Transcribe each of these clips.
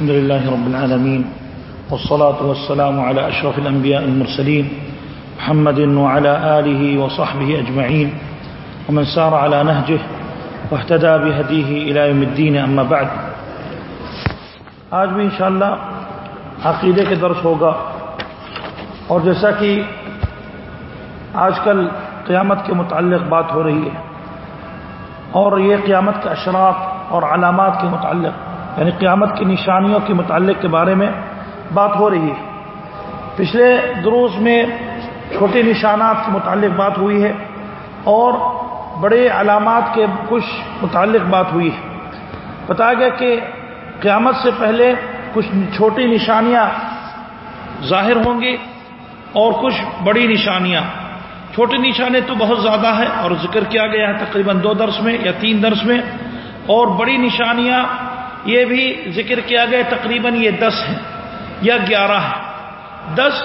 الحمد لله رب العالمين، والصلاة والسلام على أشرف الأنبياء المرسلين محمد وعلى آله وصحبه أجمعين، ومن سار على نهجه واهتدى بهديه إلى يوم الدين، أما بعد. آج بھی انشاءاللہ عقیدے کے درس ہوگا، اور جیسا کہ آج کل قیامت کے متعلق بات ہو رہی ہے، اور یہ قیامت کے اشراف اور علامات کے متعلق یعنی قیامت کی نشانیوں کے متعلق کے بارے میں بات ہو رہی ہے۔ پچھلے دروس میں چھوٹے نشانات کے متعلق بات ہوئی ہے اور بڑے علامات کے کچھ متعلق بات ہوئی ہے۔ بتایا گیا کہ قیامت سے پہلے کچھ چھوٹی نشانیاں ظاہر ہوں گی اور کچھ بڑی نشانیاں۔ چھوٹی نشانیاں تو بہت زیادہ ہے اور ذکر کیا گیا ہے تقریباً دو درس میں یا تین درس میں اور بڑی نشانیاں یہ بھی ذکر کیا گیا تقریباً یہ دس ہے یا گیارہ ہے دس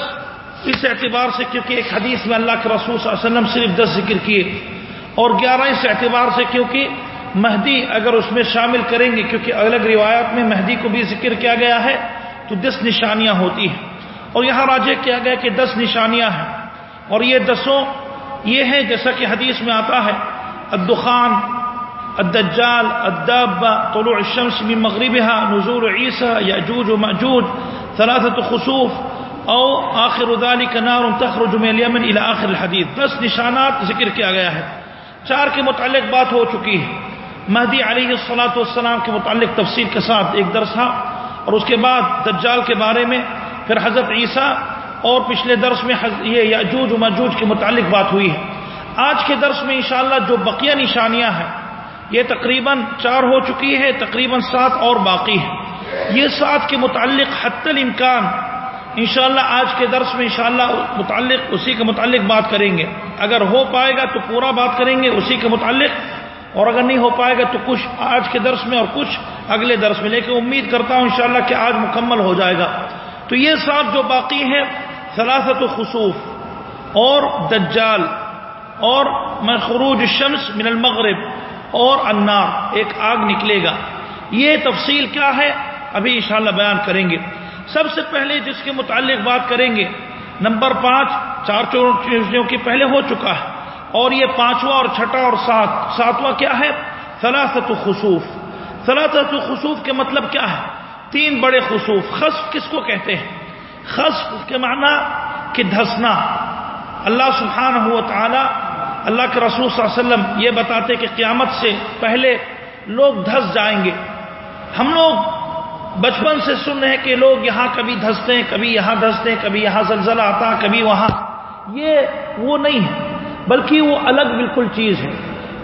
اس اعتبار سے کیونکہ ایک حدیث میں اللہ کے رسول صلی اللہ علیہ وسلم صرف دس ذکر کیے۔ اور گیارہ اس اعتبار سے کیونکہ مہدی اگر اس میں شامل کریں گے، کیونکہ الگ روایات میں مہدی کو بھی ذکر کیا گیا ہے، تو دس نشانیاں ہوتی ہیں۔ اور یہاں راجع کیا گیا کہ دس نشانیاں ہیں۔ اور یہ دسوں یہ ہیں، جیسا کہ حدیث میں آتا ہے، الدخان الدجال، الدابة، طلوع الشمس من مغربها، نزول عيسى، يأجوج ومأجوج، ثلاثة خصوف او آخر ذلك نار تخرج من اليمن الى آخر الحديث. دس نشانات ذکر کیا گیا ہے۔ چار کے متعلق بات ہو چکی ہے۔ مہدی علیہ السلاۃ والسلام کے متعلق تفصیل کے ساتھ ایک درس تھا۔ اور اس کے بعد دجال کے بارے میں پھر حضرت عیسیٰ اور پچھلے درس میں یہ یاجوج و مجوج کے متعلق بات ہوئی ہے۔ آج کے درس میں انشاءاللہ جو بقیہ نشانیاں ہیں یہ تقریباً چار ہو چکی ہے، تقریباً سات اور باقی ہے یہ سات کے متعلق حت الامکان، انشاءاللہ آج کے درس میں انشاءاللہ متعلق، اسی کے متعلق بات کریں گے۔ اگر ہو پائے گا تو پورا بات کریں گے، اسی کے متعلق۔ اور اگر نہیں ہو پائے گا تو کچھ آج کے درس میں اور کچھ اگلے درس میں۔ لیکن امید کرتا ہوں انشاءاللہ کہ آج مکمل ہو جائے گا۔ تو یہ سات جو باقی ہیں سلاست و خصوف اور دجال اور خروج الشمس من المغرب۔ اور انار ایک آگ نکلے گا۔ یہ تفصیل کیا ہے؟ ابھی انشاءاللہ بیان کریں گے۔ سب سے پہلے جس کے متعلق بات کریں گے، نمبر پانچ، چار چیزوں کی پہلے ہو چکا ہے۔ اور یہ پانچواں اور چھٹا اور سات، ساتواں کیا ہے؟ سلاست خصوف سلاست خصوف کے مطلب کیا ہے؟ تین بڑے خصوف خصف کس کو کہتے ہیں؟ خصف کے معنی کہ دھسنا۔ اللہ سبحانہ ہوا تعالی اللہ کے رسول صلی اللہ علیہ وسلم یہ بتاتے کہ قیامت سے پہلے لوگ دھس جائیں گے۔ ہم لوگ بچپن سے سن رہے ہیں کہ لوگ یہاں کبھی دھستے ہیں، کبھی یہاں دھستے ہیں، کبھی یہاں زلزلہ آتا کبھی وہاں۔ یہ وہ نہیں ہے، بلکہ وہ الگ بالکل چیز ہے۔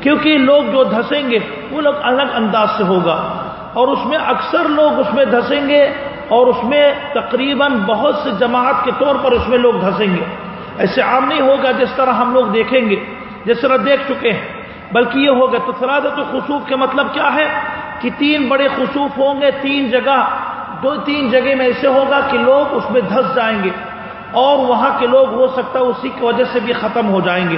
کیونکہ لوگ جو دھسیں گے، وہ لوگ الگ انداز سے ہوگا۔ اور اس میں اکثر لوگ اس میں دھسیں گے اور اس میں تقریباً بہت سے جماعت کے طور پر اس میں لوگ دھسیں گے۔ ایسے عام نہیں ہوگا جس طرح ہم لوگ دیکھیں گے۔ جس طرح دیکھ چکے ہیں۔ بلکہ یہ ہوگا تو فرادت و خصوف کے مطلب کیا ہے؟ کہ تین بڑے خصوف ہوں گے، تین جگہ، دو تین جگہ میں ایسے ہوگا کہ لوگ اس میں دھس جائیں گے اور وہاں کے لوگ ہو سکتا ہے اسی کی وجہ سے بھی ختم ہو جائیں گے۔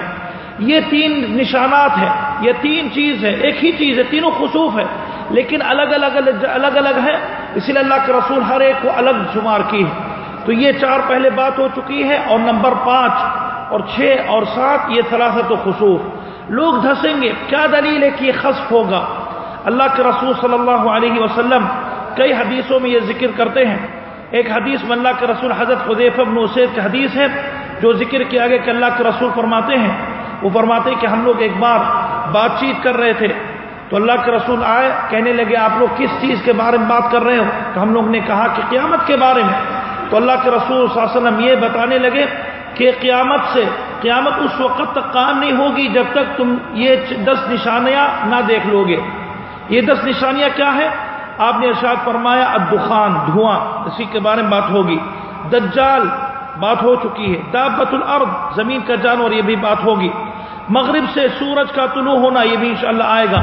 یہ تین نشانات ہیں، یہ تین چیز ہے ایک ہی چیز ہے، تینوں خصوف ہے لیکن الگ الگ الگ الگ ہے اسی لیے اللہ کے رسول ہر ایک کو الگ شمار کی ہے۔ تو یہ چار پہلے بات ہو چکی ہے اور نمبر پانچ اور چھ اور سات، یہ سلاست و خصوص۔ لوگ دھسیں گے، کیا دلیل ہے کہ یہ خصف ہوگا؟ اللہ کے رسول صلی اللہ علیہ وسلم کئی حدیثوں میں یہ ذکر کرتے ہیں۔ ایک حدیث میں اللہ کے رسول حضرت خدیف ابن اسید کی حدیث ہے، جو ذکر کیا گیا کہ اللہ کے رسول فرماتے ہیں۔ وہ فرماتے ہیں کہ ہم لوگ ایک بار بات چیت کر رہے تھے۔ تو اللہ کے رسول آئے، کہنے لگے، آپ لوگ کس چیز کے بارے میں بات کر رہے ہو؟ تو ہم لوگ نے کہا کہ قیامت کے بارے میں۔ تو اللہ کے رسول صلی اللہ علیہ وسلم یہ بتانے لگے کہ قیامت سے، قیامت اس وقت تک قائم نہیں ہوگی جب تک تم یہ دس نشانیاں نہ دیکھ لو گے۔ یہ دس نشانیاں کیا ہے آپ نے ارشاد فرمایا، الدخان، دھواں، اسی کے بارے میں بات ہوگی۔ دجال، بات ہو چکی ہے۔ دابت الارض، زمین کا جانور، یہ بھی بات ہوگی۔ مغرب سے سورج کا طلوع ہونا، یہ بھی انشاءاللہ آئے گا۔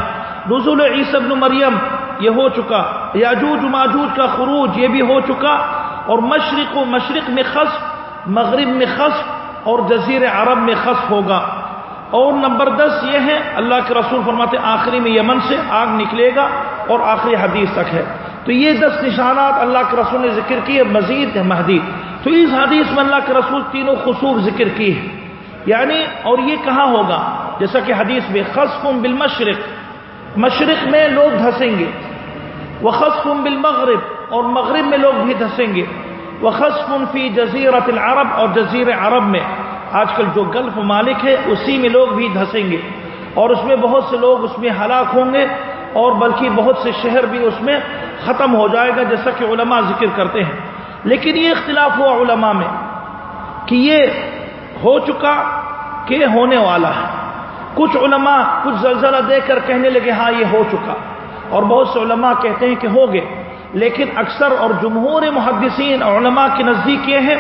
نزول عیسی ابن مریم، یہ ہو چکا۔ یاجوج ماجوج کا خروج، یہ بھی ہو چکا۔ اور مشرق و مشرق میں خصف مغرب میں خصف اور جزیر عرب میں خصف ہوگا۔ اور نمبر دس یہ ہے، اللہ کے رسول فرماتے آخری میں یمن سے آگ نکلے گا اور آخری حدیث تک ہے۔ تو یہ دس نشانات اللہ کے رسول نے ذکر کیے، مزید ہے مہدی۔ تو اس حدیث میں اللہ کے رسول تینوں خصوص ذکر کی ہے یعنی اور یہ کہاں ہوگا؟ جیسا کہ حدیث میں، خصف بالمشرق۔ مشرق میں لوگ دھسیں گے۔ وہ خصف بالمغرب۔ اور مغرب میں لوگ بھی دھسیں گے۔ وہ خصف فی جزیرت العرب اور جزیر عرب میں۔ آج کل جو گلف مالک ہے، اسی میں لوگ بھی دھسیں گے۔ اور اس میں بہت سے لوگ اس میں ہلاک ہوں گے اور بلکہ بہت سے شہر بھی اس میں ختم ہو جائے گا، جیسا کہ علماء ذکر کرتے ہیں۔ لیکن یہ اختلاف ہوا علماء میں کہ یہ ہو چکا کہ ہونے والا ہے۔ کچھ علماء کچھ زلزلہ دے کر کہنے لگے ہاں یہ ہو چکا۔ اور بہت سے علماء کہتے ہیں کہ ہو گئے۔ لیکن اکثر اور جمہور محدثین علماء کے نزدیک یہ ہے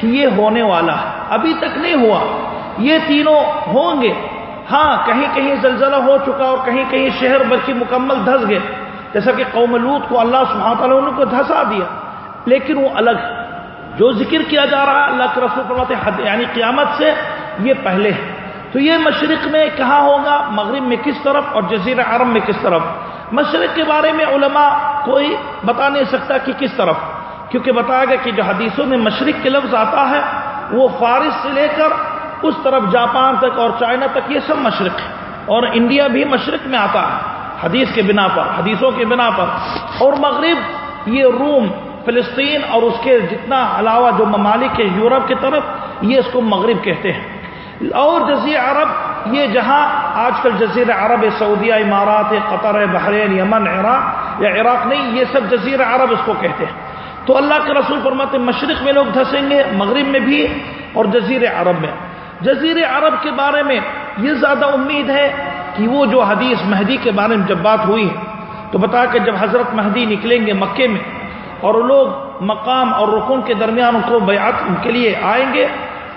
کہ یہ ہونے والا ہے۔ ابھی تک نہیں ہوا۔ یہ تینوں ہوں گے۔ ہاں کہیں کہیں زلزلہ ہو چکا اور کہیں کہیں شہر بلکہ مکمل دھس گئے۔ جیسا کہ قوم لوت کو اللہ سبحانہ تعالیٰ ان کو دھسا دیا۔ لیکن وہ الگ۔ جو ذکر کیا جا رہا اللہ کے رسول حد یعنی قیامت سے یہ پہلے۔ ہے تو یہ مشرق میں کہاں ہوگا؟ مغرب میں کس طرف اور جزیر عرب میں کس طرف؟ مشرق کے بارے میں علماء کوئی بتا نہیں سکتا کہ کس طرف۔ کیونکہ بتایا گیا کہ جو حدیثوں میں مشرق کے لفظ آتا ہے، وہ فارس سے لے کر اس طرف جاپان تک اور چائنا تک، یہ سب مشرق ہے اور انڈیا بھی مشرق میں آتا ہے۔ حدیث کے بنا پر، حدیثوں کے بنا پر۔ اور مغرب، یہ روم، فلسطین اور اس کے جتنا علاوہ جو ممالک ہے یورپ کی طرف، یہ اس کو مغرب کہتے ہیں۔ اور جزیر عرب یہ جہاں آج کل جزیر عرب ہے سعودیہ، امارات ہے قطر، بحرین، یمن، عراق، یا عراق نہیں، یہ سب جزیر عرب اس کو کہتے ہیں۔ تو اللہ کے رسول فرماتے مشرق میں لوگ دھسیں گے، مغرب میں بھی اور جزیر عرب میں۔ جزیر عرب کے بارے میں یہ زیادہ امید ہے کہ وہ جو حدیث مہدی کے بارے میں جب بات ہوئی ہے، تو بتا کہ جب حضرت مہدی نکلیں گے مکے میں اور لوگ مقام اور رکن کے درمیان ان کو بیعت ان کے لیے آئیں گے،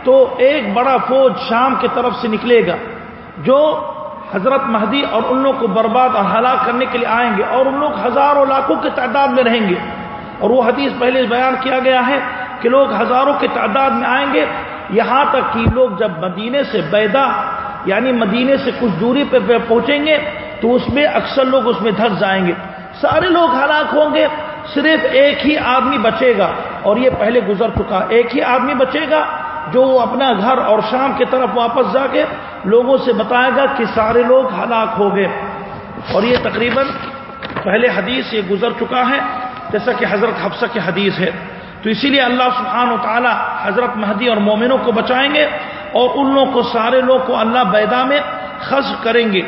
تو ایک بڑا فوج شام کی طرف سے نکلے گا۔ جو حضرت مہدی اور ان لوگ کو برباد اور ہلاک کرنے کے لیے آئیں گے اور ان لوگ ہزاروں لاکھوں کی تعداد میں رہیں گے۔ اور وہ حدیث پہلے بیان کیا گیا ہے کہ لوگ ہزاروں کی تعداد میں آئیں گے۔ یہاں تک کہ لوگ جب مدینے سے بیدا یعنی مدینے سے کچھ دوری پہ پہنچیں گے تو اس میں اکثر لوگ اس میں دھس جائیں گے۔ سارے لوگ ہلاک ہوں گے۔ صرف ایک ہی آدمی بچے گا اور یہ پہلے گزر چکا۔ ایک ہی آدمی بچے گا جو وہ اپنا گھر اور شام کی طرف واپس جا کے لوگوں سے بتائے گا کہ سارے لوگ ہلاک ہو گئے۔ اور یہ تقریباً پہلے حدیث یہ گزر چکا ہے، جیسا کہ حضرت حفصہ کی حدیث ہے۔ تو اسی لیے اللہ سبحانہ و تعالی حضرت مہدی اور مومنوں کو بچائیں گے اور ان لوگوں کو، سارے لوگ کو اللہ بیدا میں خز کریں گے۔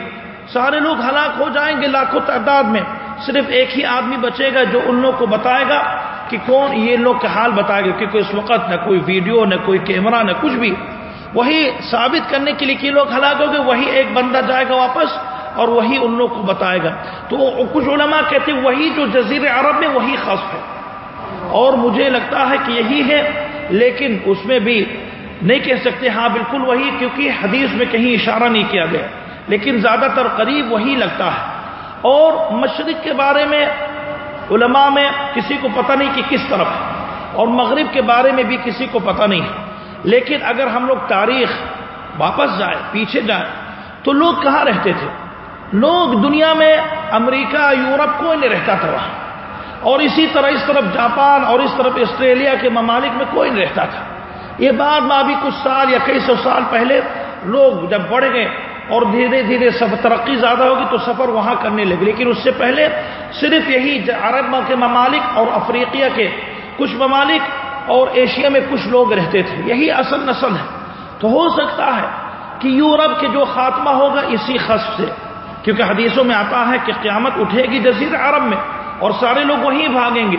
سارے لوگ ہلاک ہو جائیں گے لاکھوں تعداد میں، صرف ایک ہی آدمی بچے گا جو ان لوگ کو بتائے گا کہ کون یہ لوگ کا حال بتائے گا کیونکہ اس وقت نہ کوئی ویڈیو، نہ کوئی کیمرہ، نہ کچھ بھی۔ وہی ثابت کرنے کے لیے کہ لوگ ہلاک ہو گئے، وہی ایک بندہ جائے گا واپس اور وہی ان لوگ کو بتائے گا۔ تو کچھ علماء کہتے ہیں وہی جو جزیر عرب میں وہی خاص ہے۔ اور مجھے لگتا ہے کہ یہی ہے، لیکن اس میں بھی نہیں کہہ سکتے ہاں بالکل وہی، کیونکہ حدیث میں کہیں اشارہ نہیں کیا گیا۔ لیکن زیادہ تر قریب وہی لگتا ہے۔ اور مشرق کے بارے میں علماء میں کسی کو پتہ نہیں کہ کس طرف ہے۔ اور مغرب کے بارے میں بھی کسی کو پتہ نہیں ہے۔ لیکن اگر ہم لوگ تاریخ واپس جائیں، پیچھے جائیں، تو لوگ کہاں رہتے تھے؟ لوگ دنیا میں امریکہ، یورپ کوئی نہیں رہتا تھا وہاں۔ اور اسی طرح اس طرف جاپان اور اس طرف آسٹریلیا کے ممالک میں کوئی نہیں رہتا تھا۔ یہ بعد میں ابھی کچھ سال یا کئی سو سال پہلے لوگ جب بڑھ گئے اور دھیرے دھیرے سب ترقی زیادہ ہوگی تو سفر وہاں کرنے لگے۔ لیکن اس سے پہلے صرف یہی عرب کے ممالک اور افریقیہ کے کچھ ممالک اور ایشیا میں کچھ لوگ رہتے تھے۔ یہی اصل نسل ہے۔ تو ہو سکتا ہے کہ یورپ کے جو خاتمہ ہوگا اسی خصف سے، کیونکہ حدیثوں میں آتا ہے کہ قیامت اٹھے گی جزیر عرب میں اور سارے لوگ وہیں بھاگیں گے۔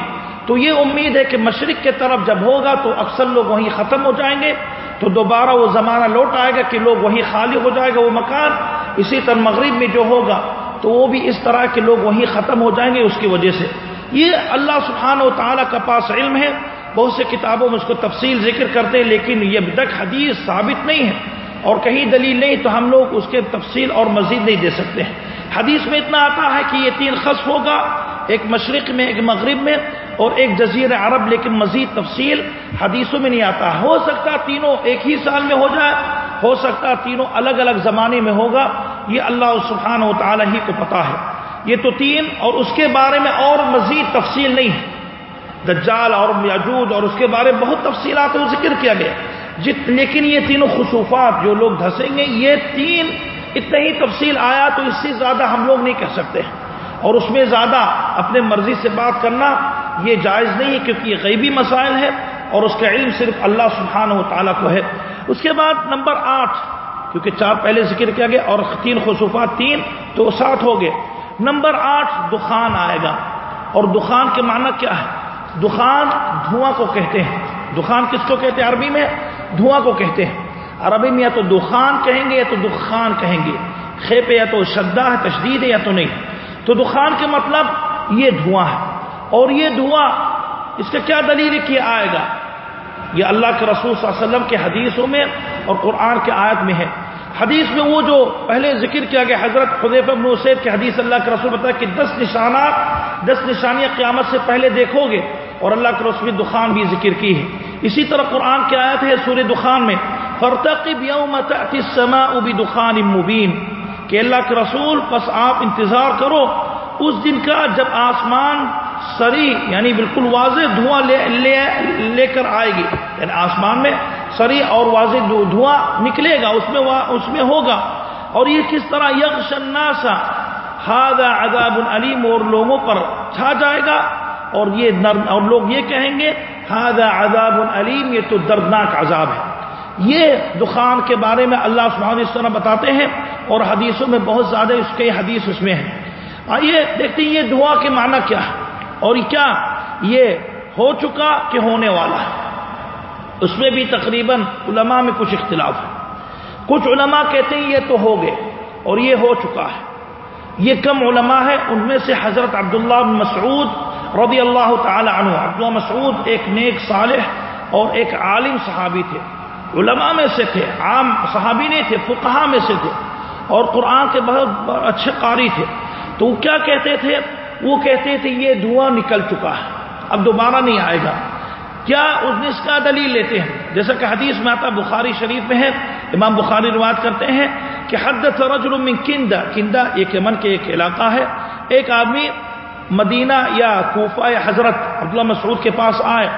تو یہ امید ہے کہ مشرق کے طرف جب ہوگا تو اکثر لوگ وہیں ختم ہو جائیں گے، تو دوبارہ وہ زمانہ لوٹ آئے گا کہ لوگ وہیں خالی ہو جائے گا وہ مکان۔ اسی طرح مغرب میں جو ہوگا، تو وہ بھی اس طرح کے لوگ وہیں ختم ہو جائیں گے اس کی وجہ سے۔ یہ اللہ سبحانہ و تعالیٰ کا پاس علم ہے۔ بہت سے کتابوں میں اس کو تفصیل ذکر کرتے ہیں، لیکن یہ تک حدیث ثابت نہیں ہے۔ اور کہیں دلیل نہیں تو ہم لوگ اس کے تفصیل اور مزید نہیں دے سکتے۔ ہیں حدیث میں اتنا آتا ہے کہ یہ تین خصف ہوگا۔ ایک مشرق میں، ایک مغرب میں اور ایک جزیر عرب، لیکن مزید تفصیل حدیثوں میں نہیں آتا۔ ہو سکتا تینوں ایک ہی سال میں ہو جائے، ہو سکتا تینوں الگ الگ زمانے میں ہوگا، یہ اللہ سبحانہ و تعالی ہی کو پتا ہے۔ یہ تو تین اور اس کے بارے میں اور مزید تفصیل نہیں ہے۔ دجال اور یاجوج اور اس کے بارے میں بہت تفصیلات ذکر کیا گیا۔ جت لیکن یہ تینوں خصوفات جو لوگ دھسیں گے، یہ تین اتنا ہی تفصیل آیا تو اس سے زیادہ ہم لوگ نہیں کہہ سکتے۔ ہیں اور اس میں زیادہ اپنے مرضی سے بات کرنا یہ جائز نہیں ہے کیونکہ یہ غیبی مسائل ہے اور اس کا علم صرف اللہ سبحانہ و تعالیٰ کو ہے۔ اس کے بعد نمبر آٹھ، کیونکہ چار پہلے ذکر کیا گیا اور تین خصوفات تین تو سات ہو گئے۔ نمبر آٹھ، دخان آئے گا۔ اور دخان کے معنی کیا ہے؟ دخان دھواں کو کہتے ہیں۔ دخان کس کو کہتے ہیں؟ عربی میں دھواں کو کہتے ہیں۔ عربی میں یا تو دخان کہیں گے یا تو دخان کہیں گے۔ خیپے یا تو شدہ ہے، تشدید ہے یا تو نہیں۔ تو دخان کے مطلب یہ دھواں ہے۔ اور یہ دھواں اس کا کیا دلیل کیا آئے گا؟ یہ اللہ کے رسول صلی اللہ علیہ وسلم کے حدیثوں میں اور قرآن کے آیت میں ہے۔ حدیث میں وہ جو پہلے ذکر کیا گیا، حضرت خدیف ابن اسید کے حدیث اللہ کے رسول بتایا کہ دس نشانات دس نشانیاں قیامت سے پہلے دیکھو گے۔ اور اللہ کے رسول دخان بھی ذکر کی ہے۔ اسی طرح قرآن کی آیت ہے سورہ دخان میں فرتقب یوم تأتی السماء بدخان مبین کہ اللہ کے رسول پس آپ انتظار کرو۔ اس دن کا جب آسمان سری یعنی بالکل واضح دھواں لے لے, لے کر آئے گی۔ یعنی آسمان میں سری اور واضح دھواں نکلے گا اس میں اس میں ہوگا۔ اور یہ کس طرح یکش الناسا ہاد عذاب العلیم اور لوگوں پر چھا جائے گا۔ اور یہ اور لوگ یہ کہیں گے ہاد عذاب العلیم یہ تو دردناک عذاب ہے۔ یہ دخان کے بارے میں اللہ سبحانہ اس طرح بتاتے ہیں اور حدیثوں میں بہت زیادہ اس کے حدیث اس میں ہیں۔ آئیے دیکھتے ہیں یہ دعا کے معنی کیا ہے اور کیا یہ ہو چکا کہ ہونے والا ہے۔ اس میں بھی تقریباً علماء میں کچھ اختلاف ہے۔ کچھ علماء کہتے ہیں یہ تو ہو گئے اور یہ ہو چکا ہے۔ یہ کم علماء ہے ان میں سے حضرت عبداللہ بن مسعود رضی اللہ تعالی عنہ۔ عبداللہ مسعود ایک نیک صالح اور ایک عالم صحابی تھے۔ علماء میں سے تھے، عام صحابی نہیں تھے، فقہا میں سے تھے اور قرآن کے بہت اچھے قاری تھے۔ تو وہ کیا کہتے تھے؟ وہ کہتے تھے، یہ دھواں نکل چکا ہے، اب دوبارہ نہیں آئے گا۔ کیا اس کا دلیل لیتے ہیں؟ جیسا کہ حدیث میں آتا، بخاری شریف میں ہے، امام بخاری روایت کرتے ہیں کہ حد رجل من کندہ کندہ ایک یمن کے ایک علاقہ ہے۔ ایک آدمی مدینہ یا کوفہ یا حضرت عبداللہ مسعود کے پاس آئے۔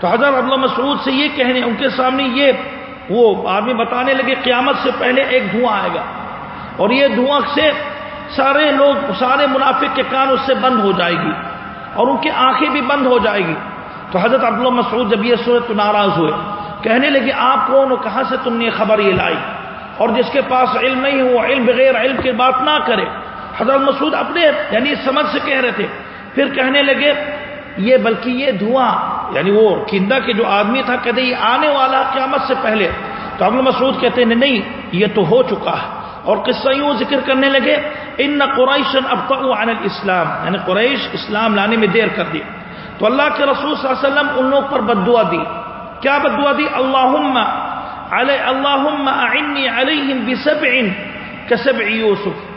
تو حضرت عبداللہ مسعود سے یہ کہنے، ان کے سامنے یہ وہ آدمی بتانے لگے، قیامت سے پہلے ایک دھواں آئے گا۔ اور یہ دھواں سے سارے لوگ، سارے منافق کے کان اس سے بند ہو جائے گی اور ان کی آنکھیں بھی بند ہو جائے گی۔ تو حضرت عبداللہ مسعود جب یہ سورت تو ناراض ہوئے، کہنے لگے، آپ کون ہو؟ کہاں سے تم نے خبر یہ لائی؟ اور جس کے پاس علم نہیں ہو، علم بغیر علم کی بات نہ کرے۔ حضرت مسعود اپنے یعنی سمجھ سے کہہ رہے تھے۔ پھر کہنے لگے، یہ بلکہ یہ دھواں یعنی وہ کندہ کے جو آدمی تھا، کہتے یہ آنے والا قیامت سے پہلے۔ تو عبد مسعود کہتے ہیں، نہیں، یہ تو ہو چکا ہے۔ اور قصہ یوں ذکر کرنے لگے، ان قریش اب عن الاسلام۔ یعنی قریش اسلام لانے میں دیر کر دی۔ تو اللہ کے رسول صلی اللہ علیہ وسلم ان لوگ پر بدعا دی۔ کیا بدعا دی؟ اللہم علی، اللہم اعنی علیہم بسبع کسبع یوسف۔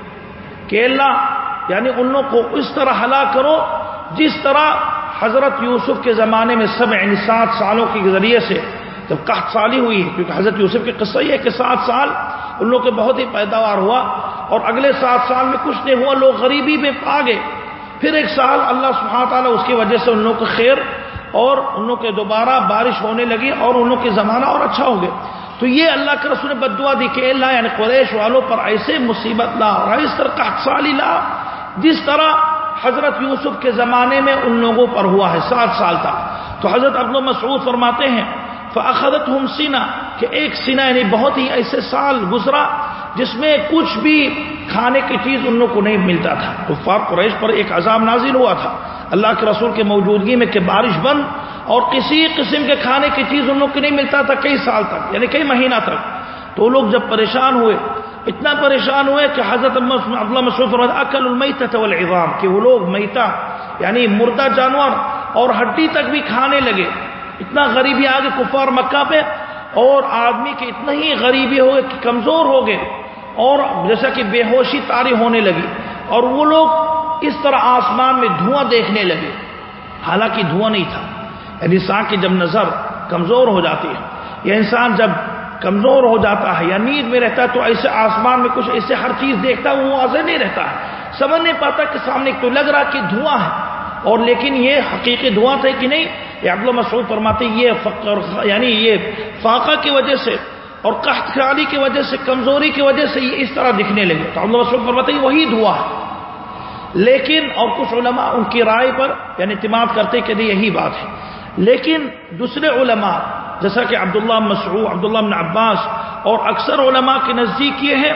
کہ اللہ یعنی ان لوگ کو اس طرح ہلا کرو، جس طرح حضرت یوسف کے زمانے میں سب یعنی سات سالوں کے ذریعے سے جب قحط سالی ہوئی کیونکہ حضرت یوسف کے قصہ یہ ہے کہ سات سال ان لوگ کے بہت ہی پیداوار ہوا اور اگلے سات سال میں کچھ نہیں ہوا، لوگ غریبی میں آ گئے۔ پھر ایک سال اللہ سبحانہ تعالیٰ اس کی وجہ سے ان لوگوں کو خیر اور ان لوگ کے دوبارہ بارش ہونے لگی اور ان لوگ کے زمانہ اور اچھا ہو گیا۔ تو یہ اللہ کے رسول نے بدعا دی کہ اللہ یعنی قریش والوں پر ایسے مصیبت لا اور اس طرح کا سالی لا۔ جس طرح حضرت یوسف کے زمانے میں ان لوگوں پر ہوا ہے سات سال تک۔ تو حضرت عبد مسعود فرماتے ہیں فخرت ہم سینا کہ ایک سینا یعنی بہت ہی ایسے سال گزرا، جس میں کچھ بھی کھانے کی چیز ان لوگ کو نہیں ملتا تھا۔ تو فار قریش پر ایک عذاب نازل ہوا تھا۔ اللہ کے رسول کے موجودگی میں کہ بارش بند، اور کسی قسم کے کھانے کی چیز ان لوگ کو نہیں ملتا تھا کئی سال تک یعنی کئی مہینہ تک۔ تو وہ لوگ جب پریشان ہوئے اتنا پریشان ہوئے کہ حضرت عبداللہ مسعود اکل المیت والعظام، کہ وہ لوگ میتا یعنی مردہ جانور اور ہڈی تک بھی کھانے لگے۔ اتنا غریبی آ گئے کفار مکہ پہ، اور آدمی کے اتنا ہی غریبی ہو گئے کہ کمزور ہو گئے، اور جیسا کہ بے ہوشی تاری ہونے لگی۔ اور وہ لوگ اس طرح آسمان میں دھواں دیکھنے لگے۔ حالانکہ دھواں نہیں تھا یعنی انسان کی جب نظر کمزور ہو جاتی ہے یا انسان جب کمزور ہو جاتا ہے یا نیند میں رہتا ہے تو ایسے آسمان میں کچھ ایسے ہر چیز دیکھتا ہے وہ واضح نہیں رہتا ہے۔ سمجھ نہیں پاتا کہ سامنے تو لگ رہا کہ دھواں ہے۔ اور لیکن یہ حقیقی دھواں تھے کہ نہیں؟ یہ عبد مسعود فرماتے یہ فقر یعنی یہ فاقہ کی وجہ سے اور قحط خیالی کی وجہ سے، کمزوری کی وجہ سے یہ اس طرح دکھنے لگے۔ تو عبد مسعود فرماتے ہیں، وہی دھواں ہے۔ لیکن، اور کچھ علماء ان کی رائے پر یعنی اعتماد کرتے کہ یہی بات ہے۔ لیکن دوسرے علماء جیسا کہ عبداللہ مسعود، عبداللہ بن عباس اور اکثر علماء کے نزدیک یہ ہے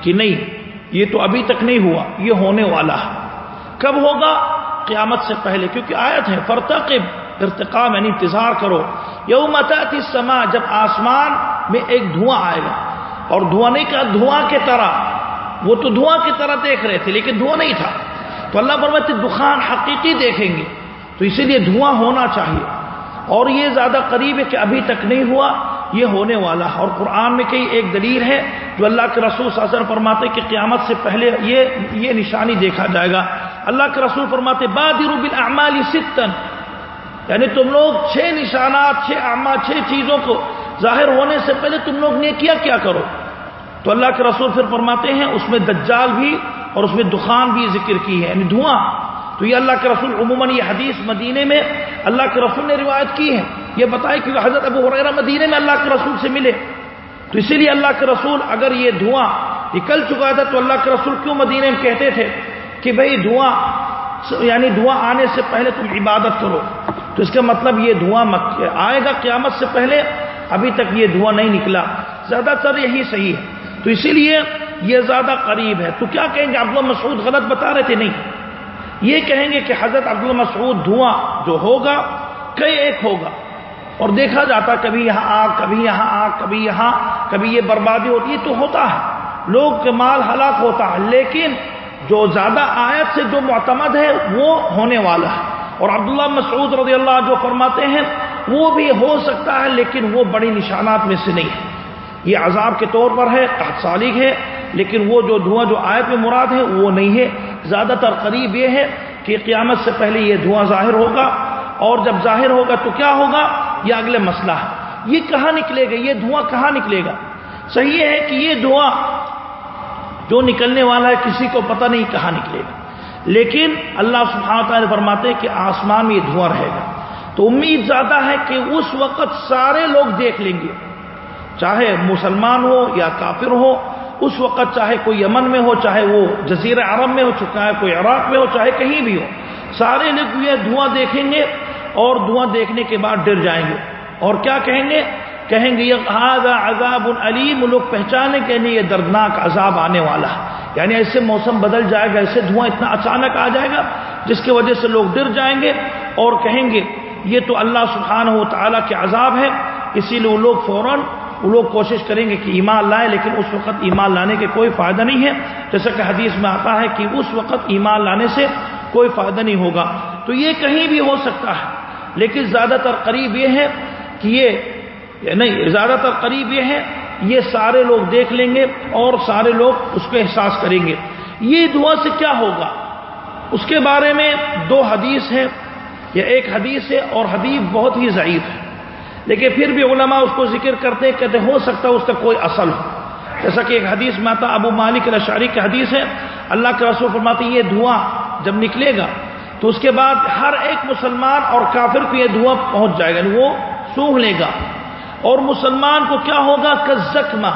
کہ نہیں، یہ تو ابھی تک نہیں ہوا، یہ ہونے والا ہے۔ کب ہوگا؟ قیامت سے پہلے، کیونکہ آیت ہے فرتقب ارتقام یعنی انتظار کرو۔ یوم تأتی سما جب آسمان میں ایک دھواں آئے گا۔ اور دھواں نہیں کہا، دھواں کے طرح۔ وہ تو دھواں کی طرح دیکھ رہے تھے، لیکن دھواں نہیں تھا۔ تو اللہ فرماتے دخان حقیقی دیکھیں گے۔ تو اسی لیے دھواں ہونا چاہیے۔ اور یہ زیادہ قریب ہے کہ ابھی تک نہیں ہوا، یہ ہونے والا ہے۔ اور قرآن میں کئی ایک دلیل ہے جو اللہ کے رسول سازر فرماتے کہ قیامت سے پہلے یہ یہ نشانی دیکھا جائے گا۔ اللہ کے رسول فرماتے بادر بالاعمال ستن یعنی تم لوگ چھ نشانات، چھ اعمال، چھ چیزوں کو ظاہر ہونے سے پہلے تم لوگ نے کیا کیا کرو؟ تو اللہ کے رسول پھر فرماتے ہیں، اس میں دجال بھی اور اس میں دخان بھی ذکر کی ہے۔ یعنی دھواں۔ تو یہ اللہ کے رسول عموماً یہ حدیث مدینے میں اللہ کے رسول نے روایت کی ہے۔ یہ بتائے کہ حضرت ابو حریرہ مدینے میں اللہ کے رسول سے ملے۔ تو اسی لیے اللہ کے رسول اگر یہ دھواں نکل چکا تھا تو اللہ کے رسول کیوں مدینے میں کہتے تھے کہ بھئی دھواں یعنی دھواں آنے سے پہلے تم عبادت کرو۔ تو اس کا مطلب یہ دھواں آئے گا قیامت سے پہلے ابھی تک یہ دھواں نہیں نکلا۔ زیادہ تر یہی صحیح ہے۔ تو اسی لیے یہ زیادہ قریب ہے۔ تو کیا کہیں گے؟ عبداللہ مسعود غلط بتا رہے تھے؟ نہیں۔ یہ کہیں گے کہ حضرت عبد مسعود دھواں جو ہوگا کئی ایک ہوگا۔ اور دیکھا جاتا کبھی یہاں آگ، کبھی یہاں آگ، کبھی یہاں، کبھی یہ بربادی ہوتی ہے، تو ہوتا ہے۔ لوگ کے مال ہلاک ہوتا ہے، لیکن جو زیادہ آیت سے جو معتمد ہے، وہ ہونے والا ہے۔ اور عبداللہ مسعود رضی اللہ جو فرماتے ہیں، وہ بھی ہو سکتا ہے، لیکن وہ بڑی نشانات میں سے نہیں ہے۔ یہ عذاب کے طور پر ہے سالگ ہے، لیکن وہ جو دھواں، جو آیت میں مراد ہے، وہ نہیں ہے۔ زیادہ تر قریب یہ ہے کہ قیامت سے پہلے یہ دھواں ظاہر ہوگا اور جب ظاہر ہوگا تو کیا ہوگا؟ یہ اگلے مسئلہ ہے۔ یہ کہاں نکلے گا؟ یہ دھواں کہاں نکلے گا؟ صحیح ہے کہ یہ دھواں جو نکلنے والا ہے کسی کو پتہ نہیں کہاں نکلے گا۔ لیکن اللہ سبحانہ تعالیٰ فرماتے ہیں کہ آسمان میں یہ دھواں رہے گا۔ تو امید زیادہ ہے کہ اس وقت سارے لوگ دیکھ لیں گے۔ چاہے مسلمان ہو یا کافر ہو اس وقت چاہے کوئی یمن میں ہو، چاہے وہ جزیر عرب میں ہو چکا ہے کوئی عراق میں ہو، چاہے کہیں بھی ہو، سارے لوگ یہ دھواں دیکھیں گے اور دھواں دیکھنے کے بعد ڈر جائیں گے۔ اور کیا کہیں گے؟ کہیں گے یہ عذاب العلیم لوگ پہچانے کے لیے یہ دردناک عذاب آنے والا ہے۔ یعنی ایسے موسم بدل جائے گا، ایسے دھواں اتنا اچانک آ جائے گا، جس کی وجہ سے لوگ ڈر جائیں گے۔ اور کہیں گے، یہ تو اللہ سبحانہ و تعالیٰ کے عذاب ہے، اسی لیے وہ لوگ فوراً وہ لوگ کوشش کریں گے کہ ایمان لائے لیکن اس وقت ایمان لانے کے کوئی فائدہ نہیں ہے۔ جیسا کہ حدیث میں آتا ہے کہ اس وقت ایمان لانے سے کوئی فائدہ نہیں ہوگا۔ تو یہ کہیں بھی ہو سکتا ہے، لیکن زیادہ تر قریب یہ ہے کہ یہ، نہیں، زیادہ تر قریب یہ ہے، یہ سارے لوگ دیکھ لیں گے اور سارے لوگ اس کو احساس کریں گے۔ یہ دعا سے کیا ہوگا؟ اس کے بارے میں دو حدیث ہیں، یا ایک حدیث ہے اور حدیث بہت ہی ضعیف ہے۔ لیکن پھر بھی علماء اس کو ذکر کرتے کہتے ہو سکتا ہے اس کا کوئی اصل ہو۔ جیسا کہ ایک حدیث میں آتا ابو مالک الشاری کی حدیث ہے، اللہ کے رسول فرماتے یہ دھواں جب نکلے گا، تو اس کے بعد ہر ایک مسلمان اور کافر کو یہ دھواں پہنچ جائے گا یعنی وہ سونگ لے گا۔ اور مسلمان کو کیا ہوگا؟ کہ زخمہ